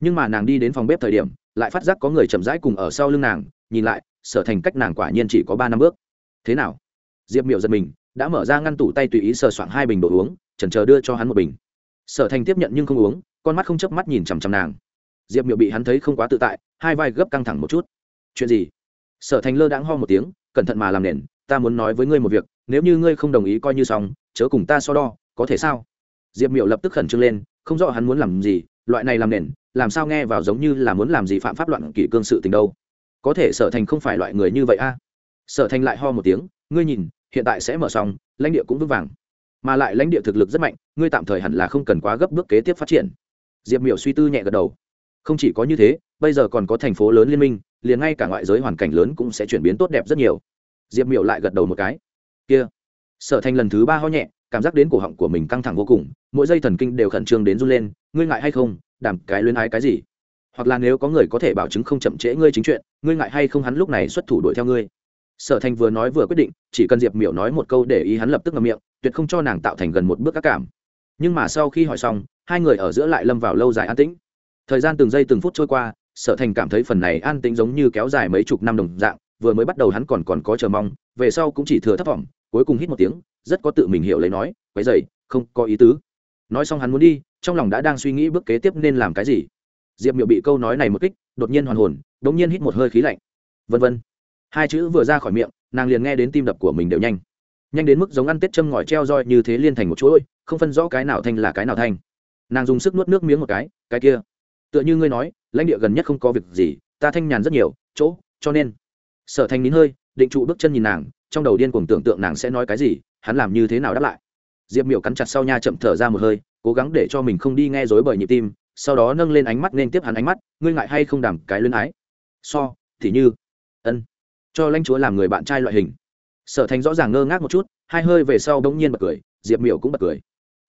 S1: nhưng mà nàng đi đến phòng bếp thời điểm, lại phát giác có người chậm rãi cùng ở sau lưng nàng, nhìn lại, sở thành cách nàng quả nhiên chỉ có ba năm bước. Thế nào? Diệp miểu giật mình, đã mở ra ngăn tủ tay tùy ý sờ soạn hai bình đồ uống, chần chờ đưa cho hắn một bình. Sở thành tiếp nhận nhưng không uống, con mắt không chớp mắt nhìn chằm chằm nàng. Diệp miểu bị hắn thấy không quá tự tại, hai vai gấp căng thẳng một chút. Chuyện gì? Sở thành lơ đãng ho một tiếng, cẩn thận mà làm nền, ta muốn nói với ngươi một việc, nếu như ngươi không đồng ý coi như xong, chớ cùng ta so đo, có thể sao? Diệp miểu lập tức khẩn trương lên, không rõ hắn muốn làm gì, loại này làm nền làm sao nghe vào giống như là muốn làm gì phạm pháp loạn kỷ cương sự tình đâu? Có thể sở thành không phải loại người như vậy a? Sở thành lại ho một tiếng, ngươi nhìn, hiện tại sẽ mở xong, lãnh địa cũng vững vàng. Mà lại lãnh địa thực lực rất mạnh, ngươi tạm thời hẳn là không cần quá gấp bước kế tiếp phát triển. Diệp miểu suy tư nhẹ gật đầu. Không chỉ có như thế, bây giờ còn có thành phố lớn liên minh, liền ngay cả ngoại giới hoàn cảnh lớn cũng sẽ chuyển biến tốt đẹp rất nhiều. Diệp miểu lại gật đầu một cái. Kia. Sở thành lần thứ ba ho nhẹ, cảm giác đến cổ họng của mình căng thẳng vô cùng, mỗi giây thần kinh đều khẩn trương đến run lên, ngươi ngại hay không đảm cái luyến ái cái gì? Hoặc là nếu có người có thể bảo chứng không chậm trễ ngươi chính chuyện, ngươi ngại hay không hắn lúc này xuất thủ đuổi theo ngươi? Sở thành vừa nói vừa quyết định, chỉ cần diệp miểu nói một câu để ý hắn lập tức ngậm miệng, tuyệt không cho nàng tạo thành gần một bước các cảm. Nhưng mà sau khi hỏi xong, hai người ở giữa lại lâm vào lâu dài an tĩnh. Thời gian từng giây từng phút trôi qua, sở thành cảm thấy phần này an tĩnh giống như kéo dài mấy chục năm đồng dạng, vừa mới bắt đầu hắn còn còn có chờ mong, về sau cũng chỉ thừa thất vọng, cuối cùng hít một tiếng, rất có tự mình hiểu lấy nói, quấy dày không có ý tứ. Nói xong hắn muốn đi trong lòng đã đang suy nghĩ bước kế tiếp nên làm cái gì. Diệp miệu bị câu nói này một kích, đột nhiên hoàn hồn đ ỗ n g nhiên hít một hơi khí lạnh. Vân vân. Hai chữ vừa ra khỏi miệng, nàng liền nghe đến tim đập của mình đều nhanh. Nhanh đến mức giống ăn tết châm ngòi treo roi như thế liên thành một chuỗi, không phân rõ cái nào thanh là cái nào thanh. Nàng dùng sức nuốt nước miếng một cái cái kia, tựa như ngươi nói, lãnh địa gần nhất không có việc gì, ta thanh nhàn rất nhiều, chỗ, cho nên. Sở thanh nín hơi, định trụ bước chân nhìn nàng, trong đầu điên cuồng tưởng tượng nàng sẽ nói cái gì, hắn làm như thế nào đáp lại. Diệp miểu cắn chặt sau nha chậm thở ra một hơi cố gắng để cho mình không đi nghe dối bởi nhịp tim, sau đó nâng lên ánh mắt nên tiếp hắn ánh mắt, ngươi ngại hay không đảm cái luyến ái? So, thì như. Ân, cho lãnh chúa làm người bạn trai loại hình. Sở thành rõ ràng ngơ ngác một chút, hai hơi về sau bỗng nhiên bật cười, diệp miểu cũng bật cười.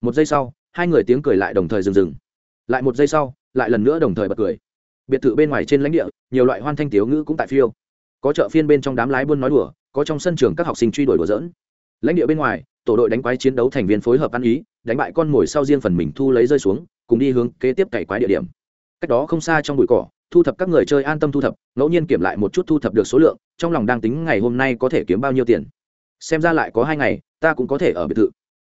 S1: Một giây sau, hai người tiếng cười lại đồng thời dừng dừng lại một giây sau, lại lần nữa đồng thời bật cười. Biệt thự bên ngoài trên lãnh địa, nhiều loại hoan thanh tiếu ngữ cũng tại phiêu. Có chợ phiên bên trong đám lái buôn nói đùa, có trong sân trường các học sinh truy đuổi đùa dỡn lãnh địa bên ngoài tổ đội đánh quái chiến đấu thành viên phối hợp ăn ý, đánh bại con mồi sau riêng phần mình thu lấy rơi xuống, cùng đi hướng kế tiếp cày quái địa điểm. Cách đó không xa trong bụi cỏ, thu thập các người chơi an tâm thu thập, ngẫu nhiên kiểm lại một chút thu thập được số lượng, trong lòng đang tính ngày hôm nay có thể kiếm bao nhiêu tiền. Xem ra lại có hai ngày, ta cũng có thể ở biệt thự.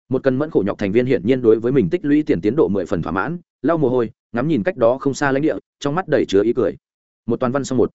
S1: Một cân mẫn khổ nhọc thành viên hiển nhiên đối với mình tích lũy tiền tiến độ mười phần thỏa mãn, lau mồ hôi, ngắm nhìn cách đó không xa lãnh địa, trong mắt đầy chứa ý cười. Một toàn văn xong một.